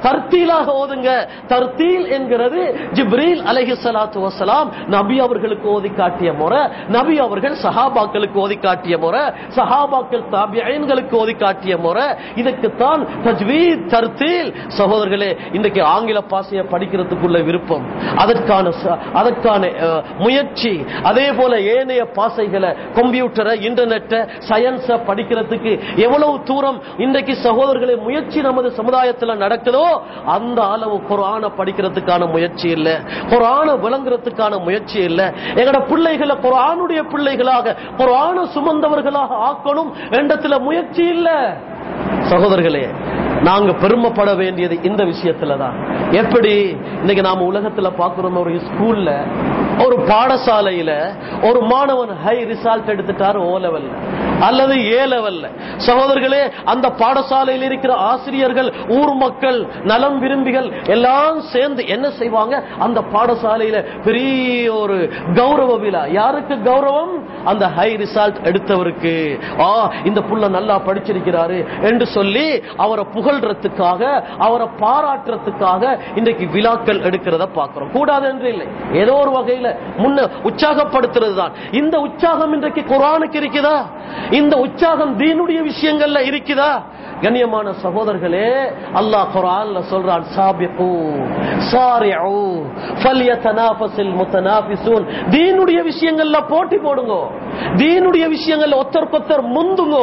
தர்த்தீலாக ஓதுங்க. தர்த்தீல் என்கிறது ஜிப்ரீல் அலஹி சலாத்து வசலாம் நபி அவர்களுக்கு ஓதி காட்டிய முறை நபி அவர்கள் சஹாபாக்களுக்கு ஓதி காட்டிய முறை சஹாபாக்கள் தாபியன்களுக்கு ஓதி காட்டிய முறை இதுக்குத்தான் தஜ்வீத் தர்த்தீல் சகோதரர்களே இன்றைக்கு ஆங்கில பாசையை படிக்கிறதுக்குள்ள விருப்பம். அதற்கான அதற்கான முயற்சி. அதே போல ஏனைய பாசைகளை கம்ப்யூட்டரை இன்டர்நெட்டை சயின்ஸை படிக்கிறதுக்கு எவ்வளவு தூரம் இன்றைக்கு சகோதரர்களே முயற்சி நமது சமுதாயத்தில் நடக்குதோ அந்த அளவு குரான படிக்கிறதுக்கான முயற்சி இல்லை. குரான விளங்குறதுக்கான முயற்சி இல்லை. எங்கட பிள்ளைகளை குரானுடைய பிள்ளைகளாக குரான சுமந்தவர்களாக ஆக்கணும் என்றத்துல முயற்சி இல்லை. சகோதரர்களே நாங்க பெருமைப்பட வேண்டியது இந்த விஷயத்துல தான் எப்படி? இன்னைக்கு நாம உலகத்துல பாக்குறோம் ஒரு ஸ்கூல்ல ஒரு பாடசாலையில ஒரு மாணவன் ஹை ரிசல்ட் எடுத்துட்டார் ஓ லெவல்ல அல்லது ஏ லெவல்ல சகோதரர்களே அந்த பாடசாலையில் இருக்கிற ஆசிரியர்கள் ஊர் மக்கள் நலம் விரும்பிகள் எல்லாம் சேர்ந்து என்ன செய்வாங்க? அந்த பாடசாலையில பெரிய ஒரு கௌரவ விழா. யாருக்கு கௌரவம்? அந்த ஹை ரிசல்ட் எடுத்தவருக்கு. ஆ இந்த புள்ள நல்லா படிச்சிருக்கிறாரு என்று சொல்லி அவரை புகழ்றதுக்காக அவரை பாராட்டுறதுக்காக இன்றைக்கு விழாக்கள் எடுக்கிறத பார்க்கிறோம். கூடாது என்று இல்லை. ஏதோ ஒரு வகையில முன்ன உற்சாகப்படுத்துறது தான் இந்த உற்சாகம் இன்றைக்கு குரானுக்கு இருக்குதா? இந்த உற்சாகம் தீனுடைய விஷயங்கள்ல இருக்குதா? கண்ணியமான சகோதரர்களே அல்லாஹ் குரான்ல சொல்றான் சாபிகு சாரிஉ ஃபல்யதனாஃபஸில் முத்தனாஃபிஸூன் தீனுடைய விஷயங்கள்ல போட்டி போடுங்க. தீனுடைய விஷயங்கள்ல ஒருத்தருக்கொத்தர் முந்துங்க.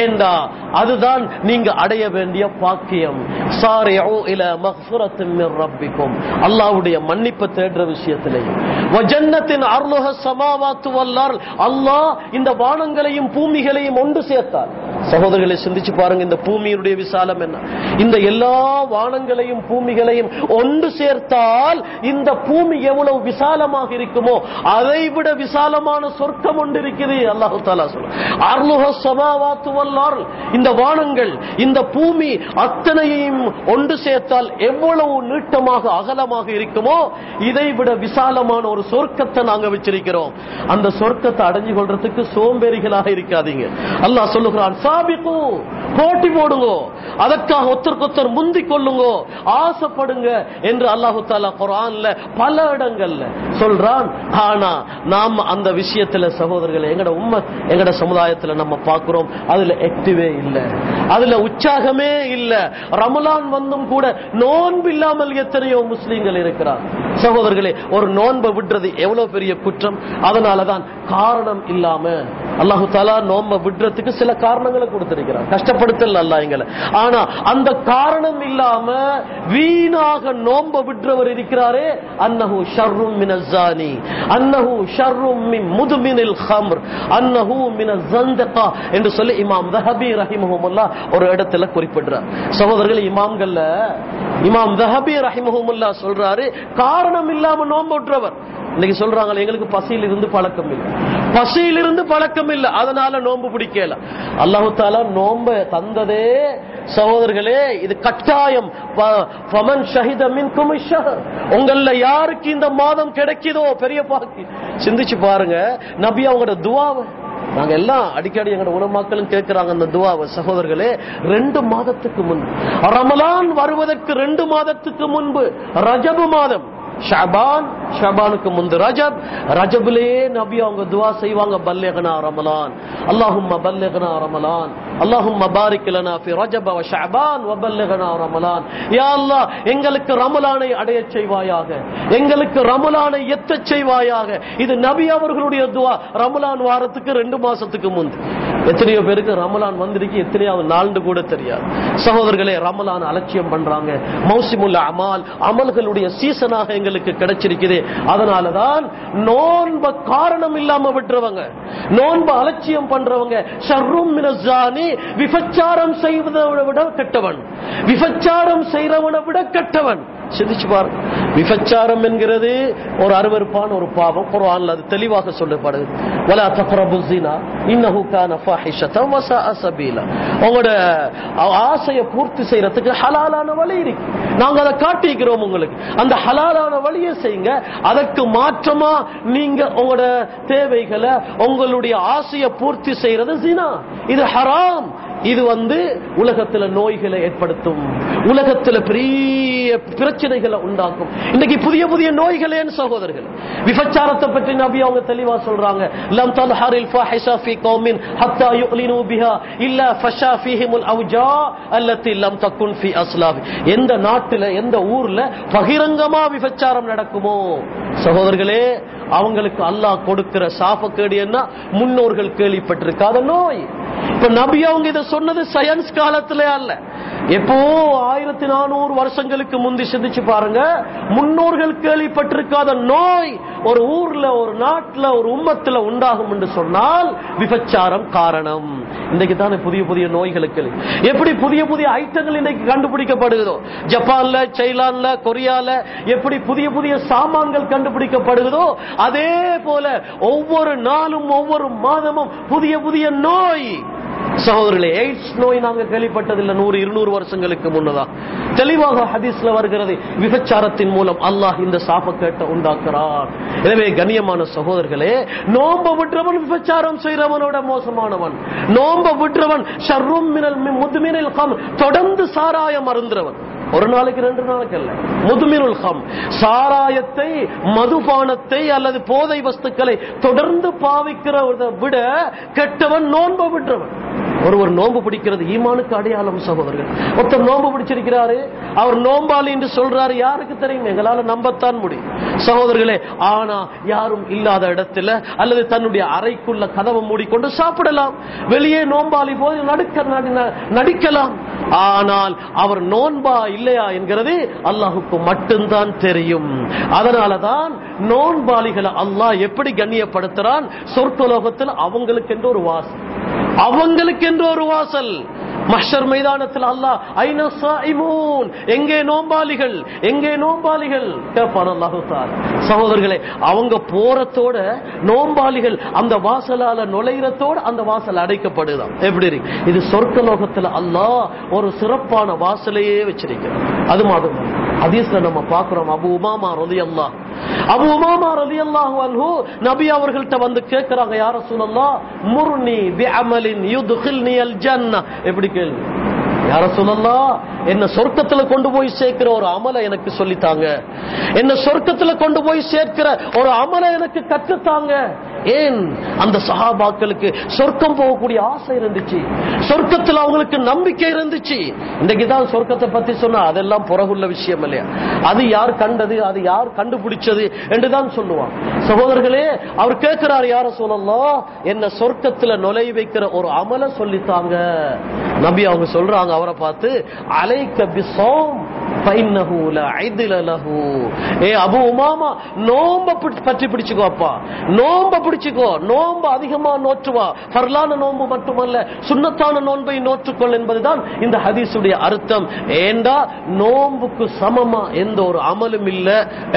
ஏண்டா? அதுதான் நீங்க அடைய வேண்டிய பாக்கியம். சாரிஉ இல மக்ஃபிரத்தின் ரப்பிக்கும். அல்லாவுடைய மன்னிப்பு தேடுற விஷயத்திலையும் வஜன்னத்தின் அருளுக சமாவாத்து வல்லார் அல்லாஹ் இந்த வானங்களையும் பூமிகளையும் ஒன்று சேர்த்தார். சகோதரர்களை சிந்திச்சு பாருங்க இந்த பூமியினுடைய விசாலம் என்ன? இந்த எல்லா வானங்களையும் பூமிகளையும் ஒன்று சேர்த்தால் இந்த பூமி எவ்வளவு விசாலமாக இருக்குமோ அதை விட விசாலமான சொர்க்கம் ஒன்று இருக்குது. அல்லாஹு தாலா சொல்ல அருளுக சமாவாத்து வல்லார் இந்த வானங்கள் இந்த பூமி அத்தனையையும் ஒன்று சேர்த்தால் எவ்வளவு நீட்டமாக அகலமாக இருக்குமோ இதை விட விசாலமான ஒரு சொர்க்கத்தை நாங்க வச்சிருக்கிறோம். அந்த சொர்க்கத்தை அடைஞ்சு கொள்றதுக்கு சோம்பேறிகளாக இருக்காதீங்க. அல்லாஹ் சொல்லுகிறான் சாபிக்கு போட்டி போடுங்க. அதற்காக ஒத்தருக்கொத்தர் முந்தி கொள்ளுங்க. ஆசைப்படுங்க என்று அல்லாஹு தாலா குரான்ல பல இடங்கள்ல சொல்றான். ஆனா நாம் அந்த விஷயத்துல சகோதரர்களை எங்கட உண்மை எங்கட சமுதாயத்துல நம்ம பார்க்கிறோம் அதுல எக்டிவே இல்ல. அதுல உற்சாகமே இல்ல. ரமலான் வந்தும் கூட நோன்பு இல்லாமல் எத்தனையோ முஸ்லீம்கள் இருக்கிறார். சகோதரர்களே ஒரு நோன்பை விடுறது எவ்வளவு பெரிய குற்றம்? அதனாலதான் காரணம் இல்லாம அல்லாஹு தாலா நோம்ப விடுறதுக்கு சில காரணங்களை கொடுத்திருக்கிறார் கஷ்டப்படுத்தல் அல்லா எங்களை. ஆனா அந்த காரணம் இல்லாம வீணாக நோம்ப விடுறவர் இருக்கிறாரே அன்னஹு ஷர்ரும் மினஸானி அன்னஹு ஷர்ரும் மின் முதுமினில் ஹம்ர் அன்னஹு மின ஜந்தகா என்று சொல்லி இமாம் தஹபி ரஹிமஹுமுல்லா ஒரு இடத்துல குறிப்பிடுறார். சகோதரர்கள் இமாம்கள்ல இமாம் தஹபி ரஹிமஹுமுல்லா சொல்றாரு காரணம் இல்லாம நோன்பு விடுறவர். இன்னைக்கு சொல்றாங்க எங்களுக்கு பசியில் இருந்து பழக்கம் இல்லை. பசியிலிருந்து பழக்கம் பழக்கம் இல்லை அதனால நோன்பு பிடிக்கல. அல்லாஹு தாலா நோம்ப தந்ததே சகோதரர்களே இது கட்டாயம். உங்கள யாருக்கு இந்த மாதம் கிடைக்குதோ பெரிய பாக்கி. சிந்திச்சு பாருங்க நபி அவங்களோட துவாவை. நாங்க எல்லாம் அடிக்கடி எங்களோட உணமாக்களும் கேட்கிறாங்க அந்த துவாவை. சகோதரர்களே ரெண்டு மாதத்துக்கு முன்பு ரமலான் வருவதற்கு ரெண்டு மாதத்துக்கு முன்பு ரஜபு மாதம். ஷாபான் ஷாபானுக்கு முந்து ரஜப். ரஜபிலே நபி அவங்க துவா செய்வாங்க பல்லேகனா ரமலான். அல்லாஹும் பல்லேகனா ரமலான். அல்லாஹும் பாரிக் லனா ஃபி ரஜப வ ஷஅபான் வ ரமலான். யா அல்லாஹ் எங்களுக்கு ரமலானை அடைய செய்வாயாக. எங்களுக்கு ரமலானை எத்த செய்வாயாக. இது நபி அவர்களுடைய துவா. ரமலான் வாரத்துக்கு ரெண்டு மாசத்துக்கு முந்து எத்தனையோ பேருக்கு ரமலான் வந்திருக்கு எத்தனையோ நாள்னு கூட தெரியாது. சகோதரர்களே ரமலான் அலட்சியம் பண்றாங்க. மௌசிமுல்ல அமால் அமல்களுடைய சீசனாக எங்களுக்கு கிடைச்சிருக்குது. அதனாலதான் நோன்ப காரணம் இல்லாம விட்டுறவங்க நோன்ப அலட்சியம் பண்றவங்க ஷர்ரும் மினஸானி விபச்சாரம் செய்வதை விட கெட்டவன். விபச்சாரம் செய்றவனை விட கெட்டவன். சிந்திச்சு பாருங்க. விபச்சாரம் என்கிறது ஒரு அருவறுப்பான ஒரு பாவம். குர்ஆன்ல அது தெளிவாக சொல்லப்படுது. உங்களோட ஆசையை பூர்த்தி செய்யறதுக்கு ஹலாலான வழி இருக்கு. நாங்க அதை காட்டிக்கிறோம் உங்களுக்கு. அந்த ஹலாலான வழியை செய்யுங்க. அதற்கு மாற்றமா நீங்க உங்களோட தேவைகளை உங்களுடைய ஆசையை பூர்த்தி செய்யறது சீனா இது ஹராம். இது வந்து உலகத்துல நோய்களை ஏற்படுத்தும். உலகத்துல பெரிய பிரச்சனைகளை உண்டாக்கும். இன்னைக்கு புதிய புதிய நோய்களே சகோதரர்கள். விபச்சாரத்தை பற்றி நபி அவங்க தெளிவா சொல்றாங்க. லம் தல்ஹரில் ஃபஹிஷா ஃபீ கௌமின் ஹத்தா யுலினு பிஹா இல்ல ஃபஷா ஃபீஹிமுல் அவ்ஜா அல்லதி லம் தக்குன் ஃபீ அஸ்லாபி. எந்த நாட்டுல எந்த ஊர்ல பகிரங்கமா விபச்சாரம் நடக்குமோ? சகோதரர்களே அவங்களுக்கு அல்லாஹ் கொடுக்கிற சாபக்கேடு என்ன? முன்னோர்கள் கேள்விப்பட்டிருக்காத நோய். இப்ப நபி அவங்க இதை சொன்னது சயின்ஸ் காலத்திலே அல்ல. எப்போ ஆயிரத்தி நானூறு வருஷங்களுக்கு முந்தி சிந்திச்சு பாருங்க. முன்னோர்கள் கேள்விப்பட்டிருக்காத நோய். ஒரு ஊர்ல ஒரு நாட்டுல ஒரு உம்மத்துல உண்டாகும் என்று சொன்னால் விபச்சாரம் காரணம். இன்றைக்கு தானே புதிய புதிய நோய்களுக்கு எப்படி புதிய புதிய ஐட்டங்கள் இன்றைக்கு கண்டுபிடிக்கப்படுகிறதோ? ஜப்பான்ல சைலான்ல கொரியால எப்படி புதிய புதிய சாமான்கள் கண்டுபிடிக்கப்படுகிறதோ அதே போல ஒவ்வொரு நாளும் ஒவ்வொரு மாதமும் புதிய புதிய நோய் சகோதரர்களே எய்ட்ஸ் நோய் நாங்க கேள்விப்பட்டதில்லை நூறு இருநூறு வருஷங்களுக்கு முன்னதா. தெளிவாக ஹதீஸ்ல வருகிறது விபச்சாரத்தின் மூலம் அல்லாஹ் இந்த சாபக்கேட்டை உண்டாக்குறான். எனவே கண்ணியமான சகோதரர்களே நோம்ப விட்டுறவன் விபச்சாரம் செய்யறவனோட மோசமானவன். நோம்ப விட்டுறவன் ஷர்ரும் மினல் கம் தொடர்ந்து சாராயம் அருந்துறவன். ஒரு நாளைக்கு ரெண்டு நாளைக்கு அல்ல. முதுமிருள் ஹம் சாராயத்தை மதுபானத்தை அல்லது போதை வஸ்துக்களை தொடர்ந்து பாவிக்கிறவரை விட கெட்டவன் நோன்ப விடுறவன். ஒருவர் நோன்பு பிடிக்கிறது ஈமானுக்கு அடையாளம் சகோதரர்கள். ஒருத்தர் நோன்பு பிடிச்சிருக்கிறாரு அவர் நோம்பாளி என்று சொல்றாரு யாருக்கு தெரியும்? எங்களால நம்பத்தான் முடியும். சகோதரர்களே ஆனா யாரும் இல்லாத இடத்துல அல்லது தன்னுடைய அறைக்குள்ள கதவை மூடிக்கொண்டு சாப்பிடலாம். வெளியே நோம்பாளி போது நடுக்க நடிக்கலாம். ஆனால் அவர் நோன்பா இல்லையா என்கிறது அல்லாஹுக்கு மட்டும்தான் தெரியும். அதனாலதான் நோன்பாளிகளை அல்லாஹ் எப்படி கண்ணியப்படுத்துறான்? சொற்கலோகத்தில் அவங்களுக்கு என்று ஒரு வாசம் அவங்களுக்கு என்று ஒரு வாசல். மஷர் மைதானத்தில் அல்லாஹ் ஐன சாயிமூன்? எங்கே நோம்பாளிகள்? எங்கே நோம்பாளிகள்? கேட்பான் அல்லாஹு சகோதரர்களே அவங்க போறதோட நோம்பாளிகள் அந்த வாசலால நுழையிறத்தோட அந்த வாசல் அடைக்கப்படுதான். எப்படி இருக்கு? இது சொர்க்க லோகத்துல அல்லாஹ் ஒரு சிறப்பான வாசலையே வச்சிருக்கிறார் அது மாதிரி ஹதீஸ்ல நம்ம பார்க்கிறோம். அபு உமாமா ரலியல்லாஹ். அபு உமாமா ரலியல்லாஹு அன்ஹு நபி அவர்கள்ட்ட வந்து கேக்குறாங்க யார சொல்லலாம் முர்னி பிஅமலின் யுத்கில்னி அல் ஜன்னah எப்படி கேள்வி? யார சொல்லலாம் என்ன சொர்க்கத்துல கொண்டு போய் சேர்க்கிற ஒரு அமலை எனக்கு சொல்லித்தாங்க. என்ன சொர்க்கத்துல கொண்டு போய் சேர்க்கிற ஒரு அமலை எனக்கு கற்றுத்தாங்க. ஏன்? அந்த சகாபாக்களுக்கு சொர்க்கம் போகக்கூடிய ஆசை இருந்துச்சு. சொர்க்கத்துல அவங்களுக்கு நம்பிக்கை இருந்துச்சு. இன்னைக்குதான் சொர்க்கத்தை பத்தி சொன்னா அதெல்லாம் புறகுள்ள விஷயம் இல்லையா? அது யார் கண்டது? அது யார் கண்டுபிடிச்சது என்றுதான் சொல்லுவான். சகோதரர்களே அவர் கேட்கிறார் யார சொல்லலாம் என்ன சொர்க்கத்துல நுழை வைக்கிற ஒரு அமலை சொல்லித்தாங்க. நபி அவங்க சொல்றாங்க அவரை பார்த்து அலைக்க பிசோம் ஃபைன்னஹு லஅித்ல லஹு ஏ அபு உமாமா நோம்ப பற்றி பிடிச்சுக்கோ அப்பா நோம்ப பிடிச்சுக்கோ நோம்ப அதிகமா நோற்று வா நோன்பு மட்டுமல்ல சுண்ணத்தான நோன்பை நோற்றுக்கொள் என்பதுதான் இந்த ஹதீஸுடைய அர்த்தம் ஏண்டா நோன்புக்கு சமமா எந்த ஒரு அமலும் இல்ல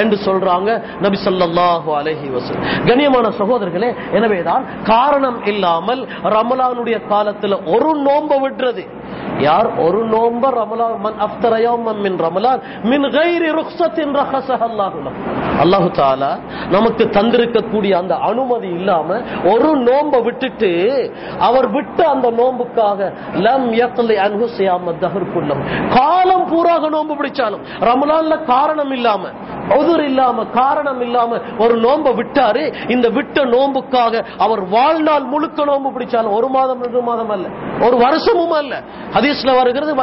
என்று சொல்றாங்க நபி ஸல்லல்லாஹு அலைஹி வஸல்லம் கண்ணியமான சகோதரர்களே எனவேதான் காரணம் இல்லாமல் ரமலானுடைய காலத்துல ஒரு நோன்பை விடுறது யார் ஒரு நோம்ப ரமலான் மன் மின் கைரி ருக்ஸத்தின் ரகசக அல்லாஹுலம் அல்லாஹு தாலா நமக்கு தந்திருக்கக்கூடிய அந்த அனுமதி இல்லாம ஒரு நோன்பை விட்டுட்டு அவர் விட்டு அந்த நோன்புக்காக லம் யக்லி அன்ஹு சியாம தஹர் குல்லம். காலம் பூராக நோன்பு பிடிச்சாலும் ரமலான்ல காரணம் இல்லாம உதுர் இல்லாம காரணம் இல்லாம ஒரு நோன்பை விட்டாரு. இந்த விட்ட நோம்புக்காக அவர் வாழ்நாள் முழுக்க நோம்பு பிடிச்சாலும் ஒரு மாதம் ரெண்டு மாதம் அல்ல. ஒரு வருஷமும் அல்ல. ஹதீஸ்ல வருகிறது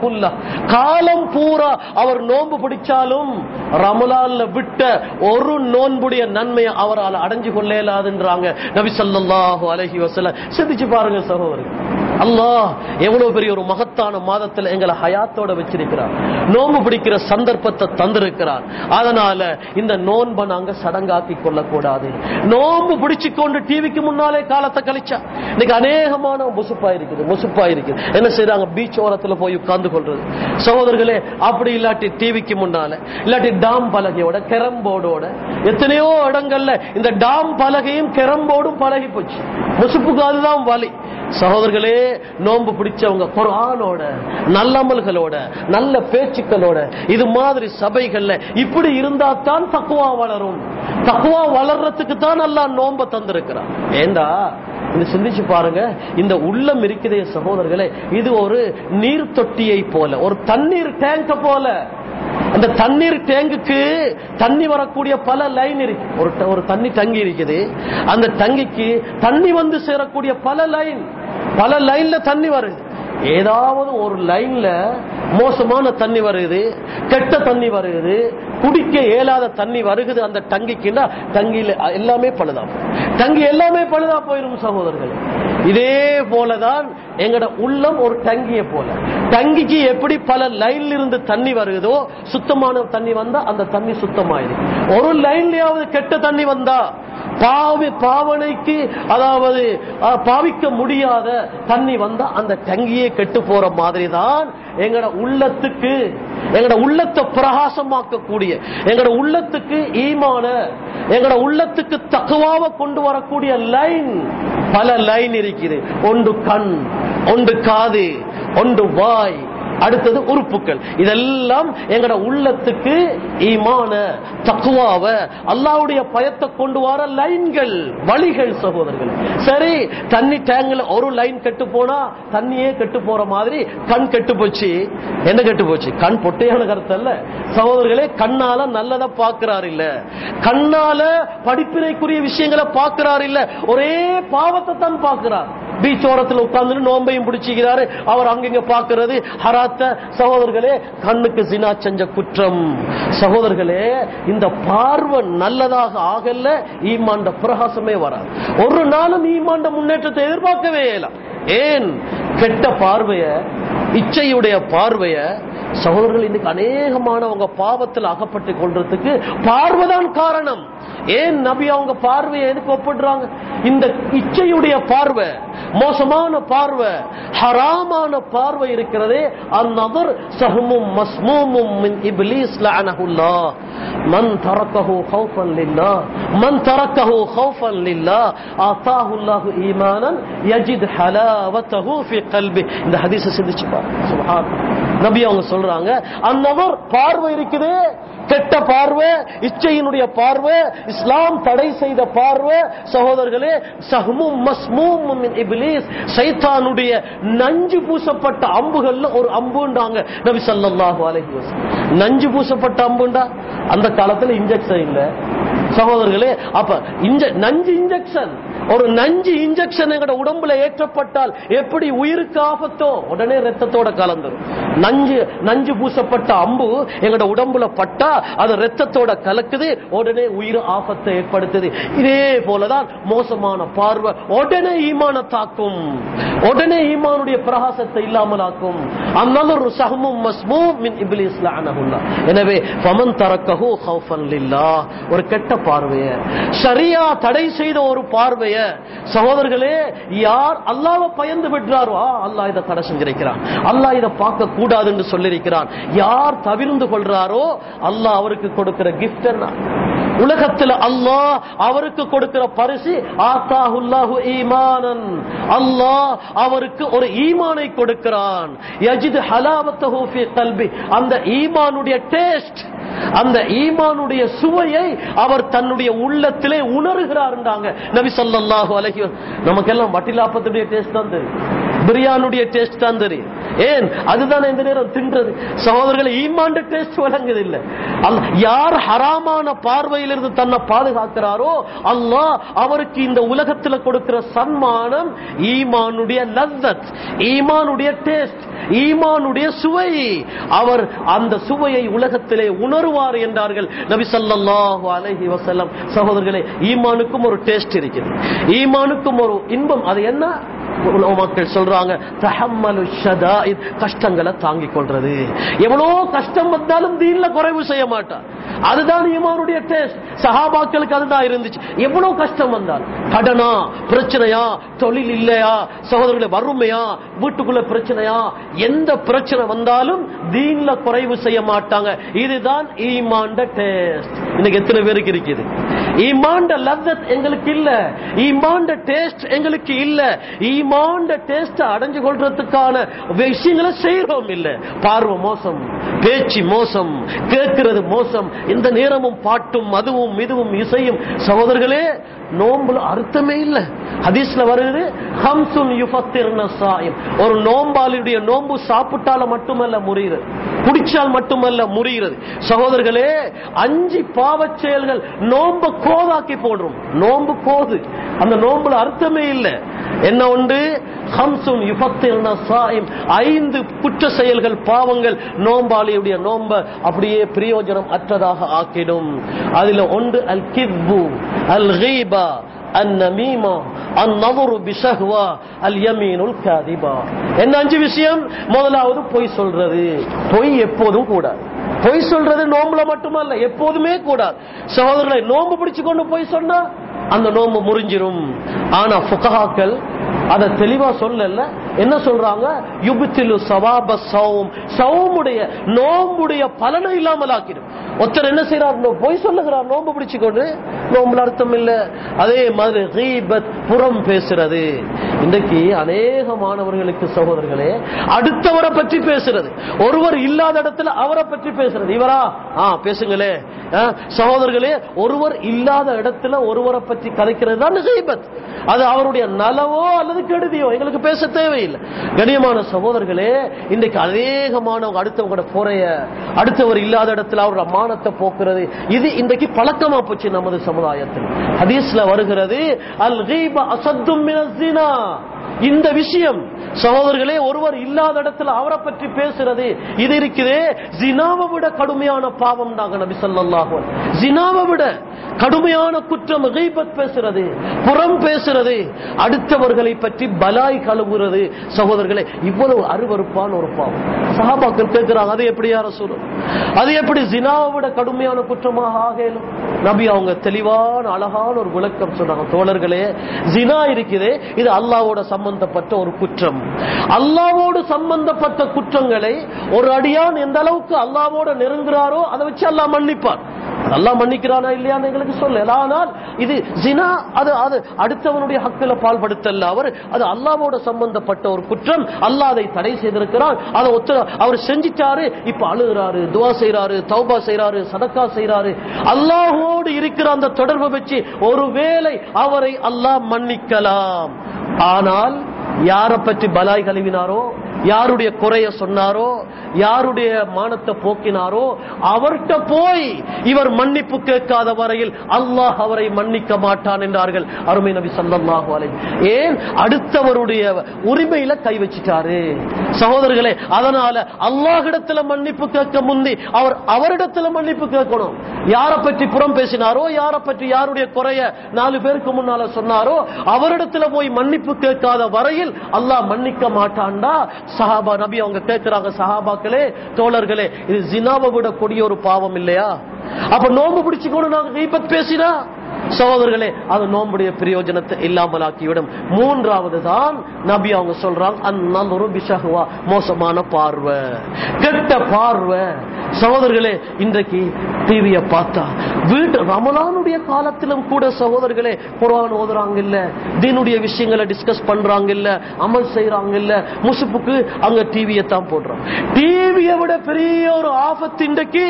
குல்லா." காலம் பூரா அவர் நோன்பு பிடிச்சாலும் ரமலான்ல விட்ட ஒரு நோன்புடைய நன்மையை அவரால் அடைஞ்சு கொள்ளலாதுன்றாங்க. நபி சொல்லாஹு அலஹி வசல சிந்திச்சு பாருங்க சகோதரி அல்லாஹ் எவ்வளவு பெரிய ஒரு மகத்தான மாதத்துல எங்களை ஹயாத்தோட வச்சிருக்கிறார். நோன்பு பிடிக்கிற சந்தர்ப்பத்தை தந்திருக்கிறார். அதனால இந்த நோன்பை நாங்க சடங்காக்கி கொள்ளக்கூடாது. நோன்பு பிடிச்சு கொண்டு டிவிக்கு முன்னாலே காலத்தை கழிச்சா இன்னைக்கு அநேகமான முசுப்பா இருக்குது முசுப்பா இருக்குது என்ன செய்யறாங்க பீச் ஓரத்துல போய் உட்கார்ந்து கொள்றது. சகோதரர்களே அப்படி இல்லாட்டி டிவிக்கு முன்னால இல்லாட்டி டாம் பலகையோட கெரம்போர்டோட எத்தனையோ இடங்கள்ல இந்த டாம் பலகையும் கெரம்போர்டும் பழகி போச்சு முசுப்புக்கு அதுதான் வலி. சகோதரர்களே நோன்பு பிடிச்சவங்க குரானோட நல்லமல்களோட நல்ல பேச்சுக்களோட இது மாதிரி சபைகள்ல இப்படி இருந்தா தான் தக்குவா வளரும். தக்குவா வளர்றதுக்கு தான் நல்லா நோம்ப தந்திருக்கிறான். ஏண்டா? இது சிந்திச்சு பாருங்க. இந்த உள்ளம் இருக்கிற சகோதரர்களே இது ஒரு நீர் தொட்டியை போல ஒரு தண்ணீர் டேங்க போல. அந்த தண்ணீர் டேங்குக்கு தண்ணி வரக்கூடிய பல லைன் இருக்கு. ஒரு ஒரு தண்ணி தங்கி இருக்குது. அந்த தங்கிக்கு தண்ணி வந்து சேரக்கூடிய பல லைன் பல லைன்ல தண்ணி வருது ஏதாவது ஒரு லைன்ல மோசமான தண்ணி வருது கெட்ட தண்ணி வருது குடிக்க இயலாத தண்ணி வருகுது அந்த டங்கிக்குன்னா டங்கியில எல்லாமே பழுதா போகும். டங்கி எல்லாமே பழுதா போயிடும் சகோதரர்கள் இதே போலதான் எங்கட உள்ளம் ஒரு டங்கிய போல. டங்கிக்கு எப்படி பல லைன்ல இருந்து தண்ணி வருகுதோ சுத்தமான தண்ணி வந்தா அந்த தண்ணி சுத்தமாயிருக்கு ஒரு லைன்லயாவது கெட்ட தண்ணி வந்தா பாவி பாவனைக்கு அதாவது பாவிக்க முடியாத தண்ணி வந்தா அந்த டங்கியே கெட்டு போற மாதிரி தான் எங்கட உள்ளத்துக்கு எங்கட உள்ளத்தை பிரகாசமாக்கக்கூடிய எங்கட உள்ளத்துக்கு ஈமான எங்கட உள்ளத்துக்கு தக்குவாவை கொண்டு வரக்கூடிய லைன் பல லைன் இருக்குது ஒன்று கண் ஒன்று காது ஒன்று வாய் அடுத்தது உறுப்புகள். இதெல்லாம் எங்கட உள்ளத்துக்கு ஈமான தக்குவாவ அல்லாவுடைய பயத்தை கொண்டு வர லைன்கள் வழிகள் சகோதரர்கள். சரி தண்ணி டேங்க்ல ஒரு லைன் கெட்டு போனா தண்ணியே கெட்டு போற மாதிரி கண் கெட்டு போச்சு. என்ன கெட்டு போச்சு? கண் பொட்டையான கருத்து அல்ல சகோதரர்களே கண்ணால நல்லதை பாக்குறாரு இல்ல. கண்ணால படிப்பினைக்குரிய விஷயங்களை பாக்குறாரு இல்ல. ஒரே பாவத்தை தான் பாக்குறார் பீச் ஓரத்தில் உட்கார்ந்து நோம்பையும் பிடிச்சிக்கிறாரு. அவர் அங்கிங்க பாக்குறது ஹராத் ஹராத்த சகோதரர்களே கண்ணுக்கு சினா செஞ்ச குற்றம். சகோதரர்களே இந்த பார்வை நல்லதாக ஆகல ஈமாண்ட பிரகாசமே வராது. ஒரு நாளும் ஈமாண்ட முன்னேற்றத்தை எதிர்பார்க்கவே இயலாம் ஏன்? கெட்ட பார்வைய இச்சையுடைய பார்வைய சகோதரர்கள் இன்னைக்கு அநேகமானவங்க பாவத்தில் அகப்பட்டு கொள்றதுக்கு பார்வைதான் காரணம். ஏன் நபி அவங்க பார்வையை எதுக்கு ஒப்பிடுறாங்க? இந்த இச்சையுடைய பார்வை மோசமான பார்வை ஹராமான பார்வை இருக்கிறதே அந்நபர் சஹமும் மஸ்மூமும் மின் இப்லீஸ் லஅனஹுல்லாஹ் மன் தரக்கஹு ஹௌஃபன் லில்லா. மன் தரக்கஹு ஹௌஃபன் லில்லா. ஆதாஹு ஈமானன் யஜித் ஹலாவத்தஹு ஃபி கல்பி. இந்த ஹதீஸை சிந்திச்சு பாருங்க சுபஹான் நபி அவங்க சொல்றாங்க அந்நபர் பார்வை இருக்குதே கெட்ட பார்வை இச்சையினுடைய பார்வை இஸ்லாம் தடை செய்த பார்வை சகோதரர்களே சஹமும் மஸ்மூமும் மின் இபிலிஸ் சைத்தானுடைய நஞ்சு பூசப்பட்ட அம்புகள்ல ஒரு அம்புண்டாங்க. நபி ஸல்லல்லாஹு அலஹி நஞ்சு பூசப்பட்ட அம்புண்டா? அந்த காலத்துல இன்ஜெக்ஷன் இல்ல. சகோதரர்களே அப்ப இன்ஜ நஞ்சு இன்ஜெக்ஷன் ஒரு நஞ்சு இன்ஜெக்ஷன் எங்கட உடம்புல ஏற்றப்பட்டால் எப்படி உயிருக்கு ஆபத்தோ உடனே ரத்தத்தோட கலந்துரும். நஞ்சு நஞ்சு பூசப்பட்ட அம்பு எங்கட உடம்புல பட்டா அது ரத்தத்தோட கலக்குது உடனே உயிர் ஆபத்தை ஏற்படுத்துது. இதே போலதான் மோசமான பார்வை உடனே ஈமான தாக்கும். உடனே ஈமானுடைய பிரகாசத்தை இல்லாமலாக்கும். ஒரு சஹமும் மஸ்மூம் மின் இப்லீஸ் லஅனஹுல்லாஹ் எனவே பமன் தரக்கஹு ஹவுஃபன் லில்லாஹ். ஒரு கெட்ட பார்வையை. சரியா தடை செய்த ஒரு பார்வை பார்வைய சகோதரர்களே யார் அல்லாஹ்வை பயந்து விடுறாரோ ஆ, இதை தடை செஞ்சிருக்கிறான். அல்லா இதை பார்க்க கூடாதுன்னு சொல்லியிருக்கிறான். யார் தவிர்ந்து கொள்றாரோ அல்லாஹ் அவருக்கு கொடுக்கிற கிஃப்ட் என்ன? உலகத்தில் அல்லாஹ் அவருக்கு கொடுக்கிற பரிசு ஆத்தாஹுல்லாஹு ஈமானன். அல்லாஹ் அவருக்கு ஒரு ஈமானை கொடுக்கிறான். யஜித் ஹலாவத்தஹு ஃபீ கல்பி. அந்த ஈமானுடைய டேஸ்ட் அந்த ஈமானுடைய சுவையை அவர் தன்னுடைய உள்ளத்திலே உணர்கிறார்ன்றாங்க. நபி ஸல்லல்லாஹு அலைஹி வஸல்லம். நமக்கெல்லாம் வட்டிலாப்பத்துடைய டேஸ்ட் தான் தெரியும். பிரியாணுடைய டேஸ்ட் தான் தெரியும். ஏன்? அதுதான் இந்த நேரம் தின்றது. சகோதரர்களை ஈமாண்ட டேஸ்ட் வழங்குது இல்ல யார் ஹராமான பார்வையிலிருந்து தன்னை பாதுகாக்கிறாரோ அல்லாஹ் அவருக்கு இந்த உலகத்துல கொடுக்கிற சன்மானம் ஈமானுடைய லஸ்ஸத் ஈமானுடைய டேஸ்ட் ஈமானுடைய சுவை. அவர் அந்த சுவையை உலகத்திலே உணர்வார் என்றார்கள் நபி சல்லாஹு அலஹி வசல்லம் சகோதரர்களே ஈமானுக்கும் ஒரு டேஸ்ட் இருக்குது. ஈமானுக்கும் ஒரு இன்பம். அது என்ன? மக்கள் சொல்றாங்க தஹம்மலு ஷதாயித் கஷ்டங்களை தாங்கிக் கொள்றது. எவ்வளோ கஷ்டம் வந்தாலும் தீன்ல குறைவு செய்ய மாட்டார் அதுதான் ஈமானுடைய டேஸ்ட் சஹாபாக்களுக்கு அதுதான் இருந்துச்சு. எவ்வளவு கஷ்டம் வந்தால் கடனா? பிரச்சனையா? தொழில் இல்லையா? சகோதரர்களை வறுமையா? வீட்டுக்குள்ள பிரச்சனையா? எந்த பிரச்சனை வந்தாலும் தீன்ல குறைவு செய்ய மாட்டாங்க. இதுதான் ஈமாண்ட டேஸ்ட் இன்னைக்கு எத்தனை பேருக்கு இருக்குது? ஈமாண்ட லத்தத் எங்களுக்கு இல்ல. ஈமாண்ட டேஸ்ட் எங்களுக்கு இல்ல. ஈமாண்ட டேஸ்ட் அடைஞ்சு கொள்றதுக்கான விஷயங்களை செய்யறோம் இல்ல. பார்வை மோசம் பேச்சு மோசம் கேட்கிறது மோசம். இந்த நேரமும் பாட்டும் அதுவும் இதுவும் இசையும் சகோதரர்களே நோம்புல அர்த்தமே இல்ல. ஹதீஸ்ல வருது ஹம்சுன் யுஃபத்திர்ன சாயிம் ஒரு நோம்பாளியுடைய நோம்பு சாப்பிட்டால மட்டுமல்ல முறிகிறது குடிச்சால் மட்டுமல்ல முறிகிறது சகோதரர்களே அஞ்சு பாவச் செயல்கள் நோம்ப கோதாக்கி போடுறோம். நோம்பு கோது. அந்த நோம்புல அர்த்தமே இல்ல. என்ன உண்டு? ஹம்சுன் யுஃபத்திர்ன சாயம் ஐந்து குற்ற செயல்கள் பாவங்கள் நோம்பாளியுடைய நோம்ப அப்படியே பிரயோஜனம் அற்றதாக ஆக்கிடும். அதுல ஒன்று அல் கிப்பு அல் என்ன அஞ்சு விஷயம்? முதலாவது பொய் சொல்றது. பொய் எப்போதும் கூடாது. பொய் சொல்றது நோம்புல மட்டுமல்ல எப்போதுமே கூடாது. சகோதரர்களை நோம்பு பிடிச்சு கொண்டு பொய் சொன்னா அந்த நோம்பு முறிஞ்சிரும். ஆனா புகாக்கள் அதை தெளிவா சொல்லல. என்ன சொல்றாங்க? யுபித்திலு சவாப சவும் சவுமுடைய நோம்புடைய பலனை இல்லாமல் ஆக்கிடும் ஒருத்தர் என்ன செய்யறார் பொய் சொல்லுகிறார். நோம்பு பிடிச்சுக்கொண்டு நோம்புல அர்த்தம் இல்ல. அதே மாதிரி கீபத் புறம் பேசுறது. இன்றைக்கு அநேக மாணவர்களுக்கு சகோதரர்களே அடுத்தவரை பற்றி பேசுறது. ஒருவர் இல்லாத இடத்துல அவரை பற்றி பேசுறது. இவரா? ஆ பேசுங்களே. சகோதரர்களே ஒருவர் இல்லாத இடத்துல ஒருவரை பற்றி கதைக்கிறது தான் கீபத். அது அவருடைய நலவோ அல்லது கெடுதியோ? எங்களுக்கு பேச தேவை. தேவையில்லை கண்ணியமான சகோதரர்களே இன்றைக்கு அநேகமானவங்க அடுத்தவங்களோட போறைய. அடுத்தவர் இல்லாத இடத்துல அவரோட மானத்தை போக்குறது. இது இன்றைக்கு பழக்கமா போச்சு நமது சமுதாயத்தில். ஹதீஸ்ல வருகிறது அல் கீப அசத்தும் இந்த விஷயம் சகோதரர்களே ஒருவர் இல்லாத இடத்துல அவரை பற்றி பேசுறது. இது இருக்குதே ஜினாவை விட கடுமையான பாவம் தாங்க நபி ஸல்லல்லாஹு ஜினாவை விட கடுமையான குற்றம் பேசுறது புறம் பேசுறது. அடுத்தவர்களை பற்றி பலாய் கழுவுறது. சகோதரர்களே இவ்வளவு அருவறுப்பான ஒரு பாவம். சகாபாக்கள் கேட்கிறாங்க அது எப்படி யார சொல்லும் அது எப்படி ஜினாவை விட கடுமையான குற்றமாக ஆகலும்? நபி அவங்க தெளிவான அழகான ஒரு விளக்கம் சொன்னாங்க. தோழர்களே ஜினா இருக்குது இது அல்லாவோட சம சம்பந்தப்பட்ட ஒரு குற்றம். அல்லாவோடு சம்பந்தப்பட்ட குற்றங்களை ஒரு அடியான் எந்த அளவுக்கு அல்லாவோட நெருங்குறாரோ அதை வச்சு அல்லா மன்னிப்பார் அல்லாஹ் மன்னிக்கிறானா இல்லையான்னு எங்களுக்கு சொல்லல. ஆனால் இது ஜினா அது அது அடுத்தவனுடைய ஹக்கில பால்படுத்தல்ல அவர். அது அல்லாவோட சம்பந்தப்பட்ட ஒரு குற்றம். அல்லாஹ் அதை தடை செய்திருக்கிறார் அதை ஒத்து அவர் செஞ்சிட்டாரு. இப்ப அழுகிறாரு துவா செய்யறாரு தௌபா செய்யறாரு சதக்கா செய்யறாரு அல்லாஹோடு இருக்கிற அந்த தொடர்பை வச்சு ஒருவேளை அவரை அல்லாஹ் மன்னிக்கலாம். ஆனால் யாரை பற்றி பலாய் கழுவினாரோ யாருடைய குறைய சொன்னாரோ யாருடைய மானத்தை போக்கினாரோ அவர்கிட்ட போய் இவர் மன்னிப்பு கேட்காத வரையில் அல்லாஹ் அவரை மன்னிக்க மாட்டான் என்றார்கள். அருமை நபி ஸல்லல்லாஹு அலைஹி ஏன்? அடுத்தவருடைய உரிமையில கை வச்சிட்டாரு. சகோதரர்களே அதனால அல்லாஹிடத்துல மன்னிப்பு கேட்க முந்தி அவர் அவரிடத்துல மன்னிப்பு கேட்கணும். யாரை பற்றி புறம் பேசினாரோ யாரை பற்றி யாருடைய குறைய நாலு பேருக்கு முன்னால சொன்னாரோ அவரிடத்துல போய் மன்னிப்பு கேட்காத வரையில் அல்லாஹ் மன்னிக்க மாட்டான்டா. சஹாபா நபி அவங்க கேட்கிறாங்க சஹாபாக்களே தோழர்களே இது ஜினாவை விட கொடிய ஒரு பாவம் இல்லையா? அப்ப நோம்பு பிடிச்சுக்கொண்டு நாங்க கைப்பத் பேசினா? சகோதரர்களே அது நோம்புடைய பிரயோஜனத்தை இல்லாமல் ஆக்கிவிடும் மூன்றாவது தான் நபி அவங்க சொல்றாங்க அந்நல்லொரு பிஷகுவா மோசமான பார்வை. கெட்ட பார்வை. சகோதரர்களே இன்றைக்கு டிவியை பார்த்தா வீட்டு ரமலானுடைய காலத்திலும் கூட சகோதரர்களே குரான் ஓதுறாங்க இல்ல தீனுடைய விஷயங்களை டிஸ்கஸ் பண்றாங்க இல்ல அமல் செய்யறாங்க இல்ல முசுப்புக்கு அங்க டிவியை தான் போடுறாங்க. டிவியை விட பெரிய ஒரு ஆபத்து இன்றைக்கு.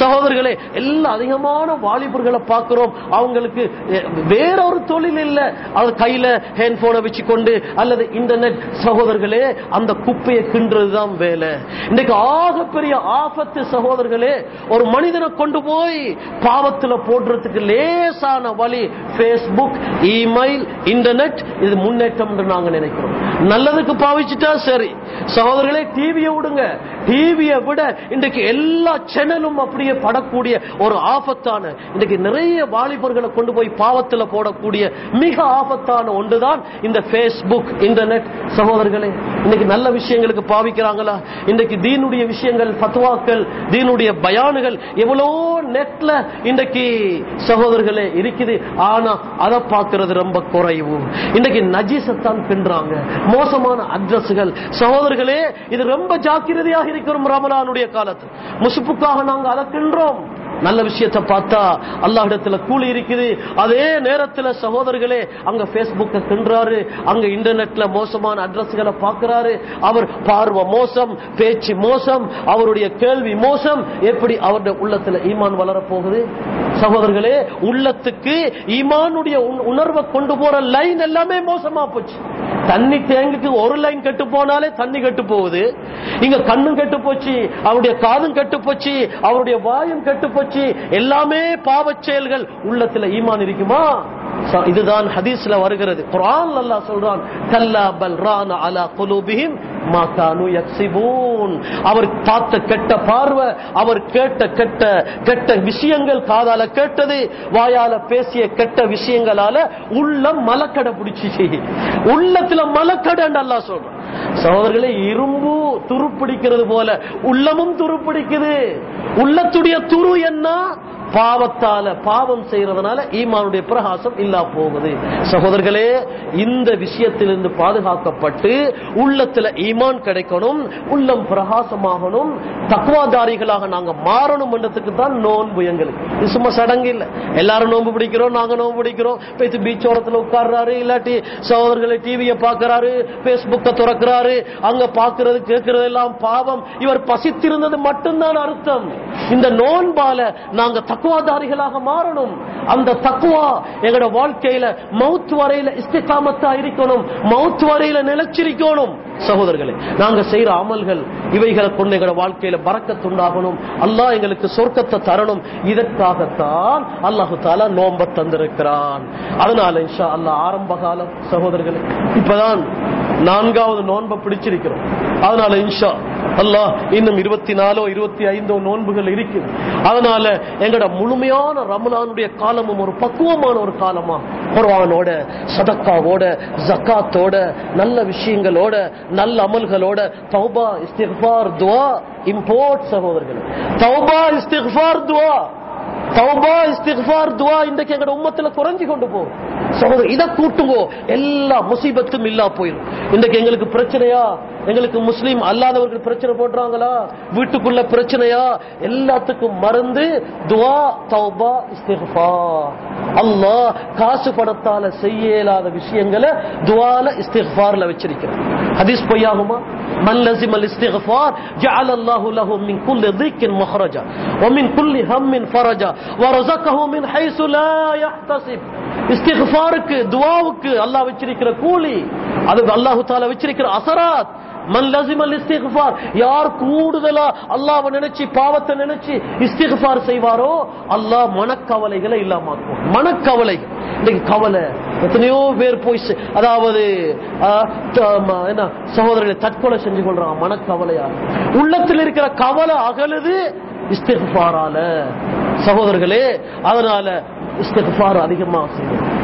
சகோதரர்களே எல்லா அதிகமான வாலிபர்களை பார்க்கிறோம் அவங்களுக்கு அவர்களுக்கு வேற ஒரு தொழில் இல்லை. அவர் கையில ஹேண்ட் போனை வச்சுக்கொண்டு அல்லது இன்டர்நெட் சகோதரர்களே அந்த குப்பையை கின்றதுதான் வேலை. இன்னைக்கு ஆகப்பெரிய ஆபத்து சகோதரர்களே ஒரு மனிதனை கொண்டு போய் பாவத்துல போடுறதுக்கு லேசான வழி பேஸ்புக் இமெயில் இன்டர்நெட் இது முன்னேற்றம் என்று நாங்க நினைக்கிறோம். நல்லதுக்கு பாவிச்சுட்டா சரி. சகோதரர்களே டிவியை விடுங்க. டிவியை விட இன்றைக்கு எல்லா சேனலும் அப்படியே படக்கூடிய ஒரு ஆபத்தான இன்றைக்கு நிறைய வாலிபர்களை கொண்டு போய் பாவத்துல போடக்கூடிய மிக ஆபத்தான ஒன்றுதான் இந்த பேஸ்புக் இன்டர்நெட் சகோதரர்களே இன்னைக்கு நல்ல விஷயங்களுக்கு பாவிக்கிறாங்களா? இன்றைக்கு தீனுடைய விஷயங்கள் பத்வாக்கள் தீனுடைய பயானுகள் எவ்வளோ நெட்ல இன்றைக்கு சகோதரர்களே இருக்குது. ஆனா அதை பார்க்கறது ரொம்ப குறைவு. இன்றைக்கு நஜீசத்தான் பின்றாங்க. மோசமான அட்ரஸ்கள் சகோதரர்களே இது ரொம்ப ஜாக்கிரதையாக இருக்கிறோம் ரமலானுடைய காலத்து. முசுப்புக்காக நாங்க அதை கின்றோம் நல்ல விஷயத்தை பார்த்தா அல்லாஹிடத்துல கூலி இருக்குது. அதே நேரத்துல சகோதரர்களே அங்க பேஸ்புக்க தின்றாரு அங்க இன்டர்நெட்ல மோசமான அட்ரஸ்களை பார்க்கிறாரு. அவர் பார்வை மோசம் பேச்சு மோசம் அவருடைய கேள்வி மோசம். எப்படி அவருடைய உள்ளத்துல ஈமான் வளரப்போகுது? போகுது சகோதரர்களே உள்ளத்துக்கு ஈமானுடைய உணர்வை கொண்டு போற லைன் எல்லாமே மோசமா போச்சு. தண்ணி தேங்கிக்கு ஒரு லைன் கெட்டு போனாலே தண்ணி கெட்டு போகுது. இங்க கண்ணும் கெட்டு போச்சு அவருடைய காதும் கெட்டு போச்சு அவருடைய வாயும் கெட்டு போச்சு. எல்லாமே பாவச் செயல்கள் உள்ளத்துல ஈமான் இருக்குமா? இதுதான் ஹதீஸ்ல வருகிறது. குரான் அல்லாஹ் சொல்றான். கல்லா அலா குலூபிஹிம் மா கானு அவர் பார்த்த கெட்ட பார்வை அவர் கேட்ட கெட்ட கெட்ட விஷயங்கள் காதால கேட்டது வாயால பேசிய கெட்ட விஷயங்களால உள்ளம் மலக்கடை பிடிச்சிச்சு. உள்ளத்துல மலக்கடைன்னு அல்லாஹ் சொல்றான். சகோதரர்களே இரும்பு துருப்பிடிக்கிறது போல உள்ளமும் துருப்பிடிக்குது. உள்ளத்துடைய துரு என்ன? பாவத்தால பாவம் செய்யறதுனால ஈமானுடைய பிரகாசம் இல்லா போகுது. சகோதரர்களே இந்த விஷயத்திலிருந்து பாதுகாக்கப்பட்டு உள்ளத்துல ஈமான் கிடைக்கணும் உள்ளம் பிரகாசமாகணும் தக்குவாதாரிகளாக நாங்க மாறணும் என்றதுக்கு தான் நோன்பு எங்களுக்கு. இது சும்மா சடங்கு இல்ல. எல்லாரும் நோன்பு பிடிக்கிறோம் நாங்க நோன்பு பிடிக்கிறோம். பேசி பீச் ஓரத்துல உட்கார்றாரு இல்லாட்டி சகோதரர்களை டிவியை பாக்குறாரு பேஸ்புக்க துறக்கிறாரு அங்க பாக்குறது கேட்கறது எல்லாம் பாவம். இவர் பசித்திருந்தது மட்டும்தான் அர்த்தம். இந்த நோன்பால நாங்க தக்குவாதாரிகளாக மாறணும். அந்த தக்குவா எங்களோட வாழ்க்கையில மவுத் வரையில இஸ்திகாமத்தா இருக்கணும். மவுத் வரையில நிலைச்சிருக்கணும். சகோதரர்களே நாங்க செய்யற அமல்கள் இவைகளை கொண்டு எங்களோட வாழ்க்கையில பறக்கத்துண்டாகணும் அல்லாஹ் எங்களுக்கு சொர்க்கத்தை தரணும். இதற்காகத்தான் அல்லாஹு தாலா நோம்ப தந்திருக்கிறான். அதனால இன்ஷா அல்லாஹ் ஆரம்ப காலம் சகோதரர்களே இப்பதான் நான்காவது நோன்பை பிடிச்சிருக்கிறோம். அதனால இன்ஷா அல்லாஹ் இன்னும் இருபத்தி நாலோ இருபத்தி ஐந்தோ நோன்புகள் இருக்குது அதனால எங்கட முழுமையான ரமலானுடைய காலமும் ஒரு பக்குவமான ஒரு காலமா குர்வானோட சதக்காவோட ஜக்காத்தோட நல்ல விஷயங்களோட நல்ல அமல்களோட தௌபா இஸ்திக்ஃபார் துவா இம்போர்ட் சகோதரர்கள். தௌபா இஸ்திக்ஃபார் துவா. தௌபா இஸ்திக்ஃபார் துவா இன்றைக்கு எங்கட உம்மத்துல குறைஞ்சு கொண்டு போகும் சகோதரர் இதை கூட்டுங்கோ எல்லா முசீபத்தும் இல்லா போயிடும் இன்றைக்கு எங்களுக்கு பிரச்சனையா எங்களுக்கு முஸ்லீம் அல்லாதவர்கள் பிரச்சனை போடுறாங்களா வீட்டுக்குள்ள பிரச்சனையா எல்லாத்துக்கும் மருந்து துவா தௌபா இஸ்திக்ஃபார் அல்லாஹ் காசு பணத்தால செய்ய இயலாத விஷயங்களை துவால இஸ்திக்ஃபார்ல வச்சிருக்கிறான் ஹதீஸ் பொய்யாகுமா من لزم الاستغفار جعل الله له من كل ضيق مخرجا ومن كل هم فرجا இஸ்திஃபாருக்கு துவாவுக்கு அல்லாஹ் வச்சிருக்கிற கூலி. அது அல்லாஹ் தாலா வச்சிருக்கிற அசராத். மன் அல் இஸ்திஃபார் யார் கூடுதலா அல்லாஹ்வை நினைச்சு பாவத்தை நினைச்சு இஸ்திஃபார் செய்வாரோ அல்லாஹ் மனக்கவலைகளை இல்லாமாக்குவான். மனக்கவலை. இன்னைக்கு கவலை. எத்தனையோ பேர் போய் அதாவது என்ன சகோதரர்களை தற்கொலை செஞ்சு கொள்றான் மனக்கவலையா. உள்ளத்தில் இருக்கிற கவலை அகலுது இஸ்திக்ஃபாரால. சகோதரர்களே அதனால இஸ்திக்ஃபார் அதிகமாக செய்யணும்.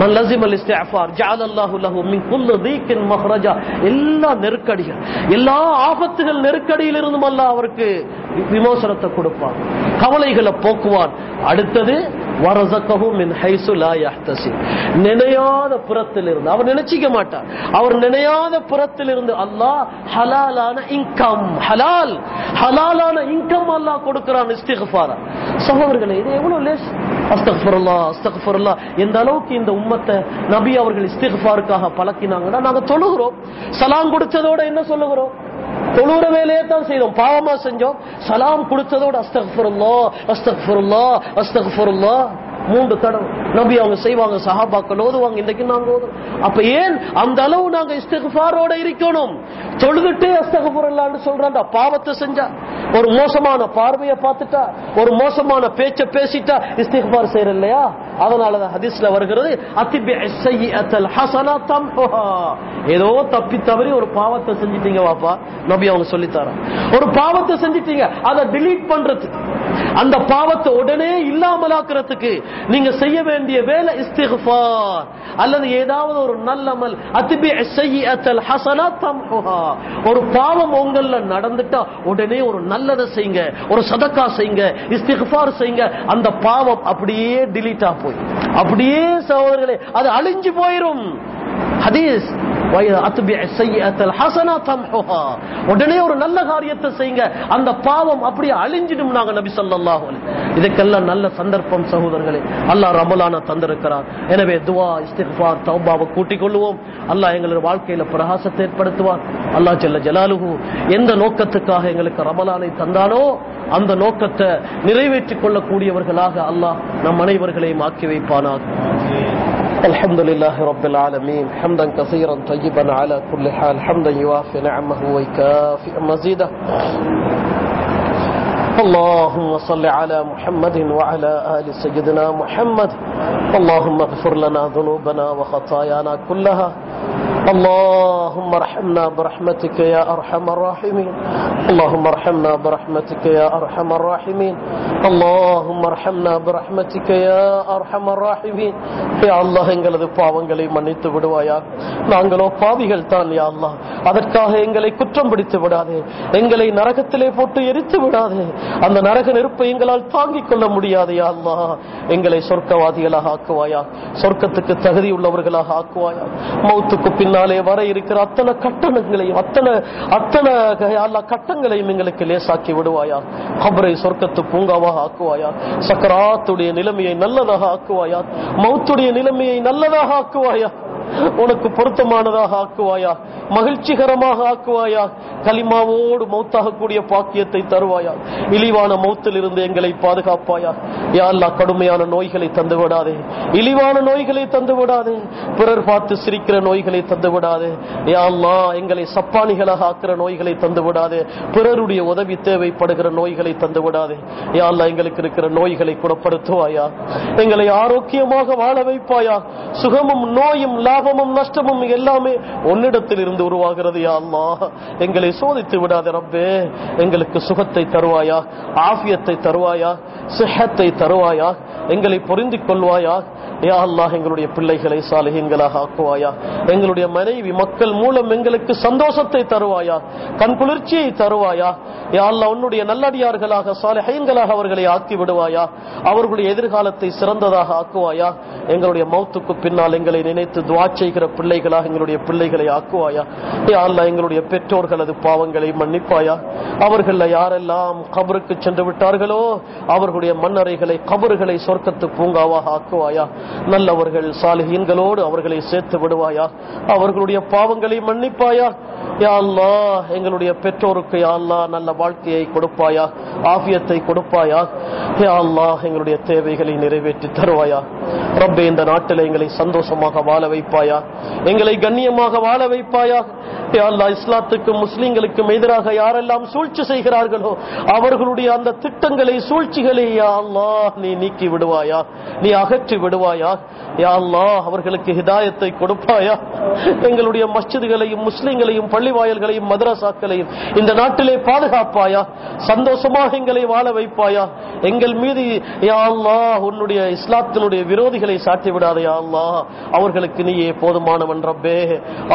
மன் லசிம் அல் இஸ்திஃபார் ஜஅல் அல்லாஹு லஹு மின் குல்லி தீக்கின் மஹ்ரஜா எல்லா நெருக்கடிகள் எல்லா ஆபத்துகள் நெருக்கடியிலிருந்தும் அல்லாஹ் அவருக்கு விமோசனத்தை கொடுப்பான் கவலைகளை போக்குவான். அடுத்தது நினையாத புறத்திலிருந்து அவர் நினைச்சிக்க மாட்டார். அவர் நினையாத புறத்தில் இருந்து அல்லாஹ் ஹலாலான இன்கம் ஹலால் ஹலாலான இன்கம் அல்லாஹ் கொடுக்கிறான் சகோதரர்களே இது எவ்வளவு லேஸ்? அஸ்தக்ஃபுரல்லா அஸ்தக்ஃபுரல்லா எந்த அளவுக்கு இந்த உம்ம உம்மத்தை நபி அவர்கள் இஸ்திக்ஃபாருக்காக பழக்கினாங்கன்னா நாங்க தொழுகிறோம். சலாம் கொடுத்ததோட என்ன சொல்லுகிறோம்? தொழுகிற வேலையே தான் செய்தோம். பாவமா செஞ்சோம். சலாம் கொடுத்ததோட அஸ்தக் அஸ்தக் அஸ்தக் மூன்று தடவை. நபி அவங்க செய்வாங்க சஹாபாக்கள் ஓதுவாங்க இன்றைக்கு நாங்க ஓதுவோம் அப்ப ஏன் அந்த அளவு நாங்க இஸ்தகுபாரோட இருக்கணும்? தொழுதுட்டே அஸ்தகுபுர் இல்லான்னு சொல்றாங்க. பாவத்தை செஞ்சா. ஒரு மோசமான பார்வையை பார்த்துட்டா ஒரு மோசமான பேச்ச பேசிட்டா இஸ்திக்ஃபார் செய்யற இல்லையா அதனாலதான் ஹதீஸ்ல வருகிறது அத்திபி ஸய்யிஅத்தல் ஹஸனா ஏதோ தப்பி தவறி ஒரு பாவத்தை செஞ்சிட்டீங்க வாப்பா. நபி அவங்க சொல்லித்தாரா ஒரு பாவத்தை செஞ்சிட்டீங்க அதை டிலீட் பண்றதுக்கு. அந்த பாவத்தை உடனே இல்லாமலாக்குறதுக்கு. நீங்க செய்ய வேண்டிய வேலை இஸ்திஃபார் அல்லது ஏதாவது ஒரு நல்லமல் அத்திபி ஸய்யிஅத்தல் ஹசனா ஒரு பாவம் உங்கள நடந்துட்டா உடனே ஒரு நல்லதை செய்யுங்க ஒரு சதக்கா செய்யுங்க இஸ்திஃபார் செய்யுங்க அந்த பாவம் அப்படியே டிலீட்டா போய். அப்படியே சகோதரர்களே அது அழிஞ்சு போயிரும். ஹதீஸ். உடனே ஒரு நல்ல காரியத்தை செய்யுங்க. அந்த பாவம் அப்படியே அழிஞ்சிடும் நாங்க நபி சொல்லாஹ் இதுக்கெல்லாம் நல்ல சந்தர்ப்பம் சகோதரர்களே. அல்லாஹ் ரமலான தந்திருக்கிறார் எனவே துவா இஸ்திஃபார் தௌபாவை கூட்டிக் கொள்வோம் அல்லாஹ் எங்களது வாழ்க்கையில பிரகாசத்தை ஏற்படுத்துவார் அல்லாஹ் செல்ல ஜலாலுகு எந்த நோக்கத்துக்காக எங்களுக்கு ரமலானை தந்தானோ அந்த நோக்கத்தை நிறைவேற்றிக் கொள்ளக்கூடியவர்களாக அல்லாஹ் நம் அனைவர்களையும் ஆக்கி வைப்பானாக. الحمد لله رب العالمين. حمدا كثيرا طيبا على كل حال. حمدا يوافي نعمه ويكافئ مزيده. اللهم صل على محمد وعلى آل سيدنا محمد. اللهم اغفر لنا ذنوبنا وخطايانا كلها. اللهم ارحمنا برحمتك يا أرحم الراحمين اللهم ارحمنا برحمتك يا أرحم الراحمين اللهم ارحمنا برحمتك يا أرحم الراحمين يا الله எங்களது பாவங்களை மன்னித்து விடுவாயா நாங்களோ பாவிகள் தான் யா அல்லாஹ் அதற்காக எங்களை குற்றம் பிடித்து விடாதே எங்களை நரகத்திலே போட்டு எரித்து விடாதே அந்த நரக நெருப்பை எங்களால் தாங்கிக் கொள்ள முடியாது யா அல்லாஹ் எங்களை சொர்க்கவாதிகளாக ஆக்குவாயா சொர்க்கத்துக்கு தகுதி உள்ளவர்களாக ஆக்குவாயா மௌத்துக்கு பின்னாலே வர இருக்கிற அத்தனை கட்டணங்களையும் அத்தனை அத்தனை யா கட்டங்களையும் எங்களுக்கு லேசாக்கி விடுவாயா? கபரை சொர்க்கத்து பூங்காவாக ஆக்குவாயா? சக்கராத்துடைய நிலைமையை நல்லதாக ஆக்குவாயா? மௌத்துடைய நிலைமையை நல்லதாக ஆக்குவாயா? உனக்கு பொருத்தமானதாக ஆக்குவாயா? மகிழ்ச்சிகரமாக ஆக்குவாயா? கலிமாவோடு மௌத்தாகக்கூடிய பாக்கியத்தை தருவாயா? இழிவான மௌத்தில் இருந்து எங்களை பாதுகாப்பாயா? யா கடுமையான நோய்களை தந்து விடாதே இழிவான நோய்களை தந்து விடாதே பிறர் பார்த்து சிரிக்கிற நோய்களை தந்து விடாதே யா எங்களை சப்பானிகளாக ஆக்கிற நோய்களை தந்து விடாதே பிறருடைய உதவி தேவைப்படுகிற நோய்களை தந்து விடாதே யா எங்களுக்கு இருக்கிற நோய்களை குணப்படுத்துவாயா? எங்களை ஆரோக்கியமாக வாழ வைப்பாயா? சுகமும் நோயும் லாபமும் நஷ்டமும் எல்லாமே உன்னிடத்தில் இருந்து உருவாகிறது யா எங்களை சோதித்து விடாத ரப்பே. எங்களுக்கு சுகத்தை தருவாயா? ஆஃபியத்தை தருவாயா? சிஹத்தை தருவாயா? எங்களை பொருந்தி கொள்வாயா? யா அல்லாஹ் எங்களுடைய பிள்ளைகளை சாலிகங்களாக ஆக்குவாயா? எங்களுடைய மனைவி மக்கள் மூலம் எங்களுக்கு சந்தோஷத்தை தருவாயா? கண் குளிர்ச்சியை தருவாயா? யா அல்லா உன்னுடைய நல்லடியார்களாக சாலிஹைங்களாக அவர்களை ஆக்கி விடுவாயா? அவர்களுடைய எதிர்காலத்தை சிறந்ததாக ஆக்குவாயா? எங்களுடைய மௌத்துக்கு பின்னால் எங்களை நினைத்து துவா செய்கிற பிள்ளைகளாக எங்களுடைய பிள்ளைகளை ஆக்குவாயா? யா எங்களுடைய பெற்றோர்களது பாவங்களை மன்னிப்பாயா? அவர்கள் யாரெல்லாம் கபருக்கு சென்று விட்டார்களோ அவர்களுடைய மன்னரைகளை கபறுகளை சொர்க்கத்து பூங்காவாக ஆக்குவாயா? நல்லவர்கள் சாலிகீன்களோடு அவர்களை சேர்த்து விடுவாயா? அவர்களுடைய பாவங்களை மன்னிப்பாயா? யா எங்களுடைய பெற்றோருக்கு யா நல்ல வாழ்க்கையை கொடுப்பாயா? ஆபியத்தை கொடுப்பாயா? யா எங்களுடைய தேவைகளை நிறைவேற்றி தருவாயா? ரப்பே இந்த நாட்டில் எங்களை சந்தோஷமாக வாழ வைப்பாயா? எங்களை கண்ணியமாக வாழ வைப்பாயா? யா இஸ்லாத்துக்கும் முஸ்லீம்களுக்கும் எதிராக யாரெல்லாம் சூழ்ச்சி செய்கிறார்களோ அவர்களுடைய அந்த திட்டங்களை சூழ்ச்சிகளை யா அல்லாஹ் நீ நீக்கி விடுவாயா? நீ அகற்றி விடுவாயா? யா அல்லாஹ் அவர்களுக்கு ஹிதாயத்தை கொடுப்பாயா? எங்களுடைய மஸ்ஜிதுகளையும் முஸ்லீம்களையும் பள்ளி வாயல்களையும் மதரசாக்களையும் இந்த நாட்டிலே பாதுகாப்பாயா? சந்தோஷமாக எங்களை வாழ வைப்பாயா? எங்கள் மீது யா அல்லாஹ் உன்னுடைய இஸ்லாத்தினுடைய விரோதிகளை சாட்டி விடாதே யா அவர்களுக்கு நீ நீயே போதுமானவன் ரப்பே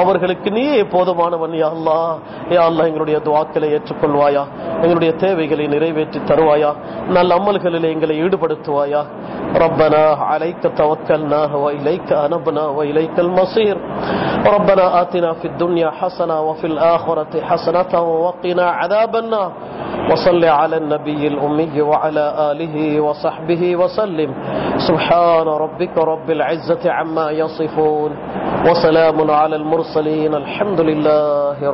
அவர்களுக்கு நீயே போதுமானவன் யா அல்லாஹ் யா அல்லாஹ் எங்களுடைய துவாக்களை ஏற்றுக்கொள்வாயா எங்களுடைய தேவைகளை நிறைவேற்றி தருவாயா நல்ல அமல்களிலே எங்களை ஈடுபடுத்துவாயா ربنا عليك توكلنا وإليك أنبنا وإليك المصير ربنا آتنا في الدنيا حسنة وفي الآخرة حسنة وقنا عذاب النار وصل على النبي الأمي وعلى آله وصحبه وسلم سبحان ربك رب العزة عما يصفون وسلام على المرسلين الحمد لله رب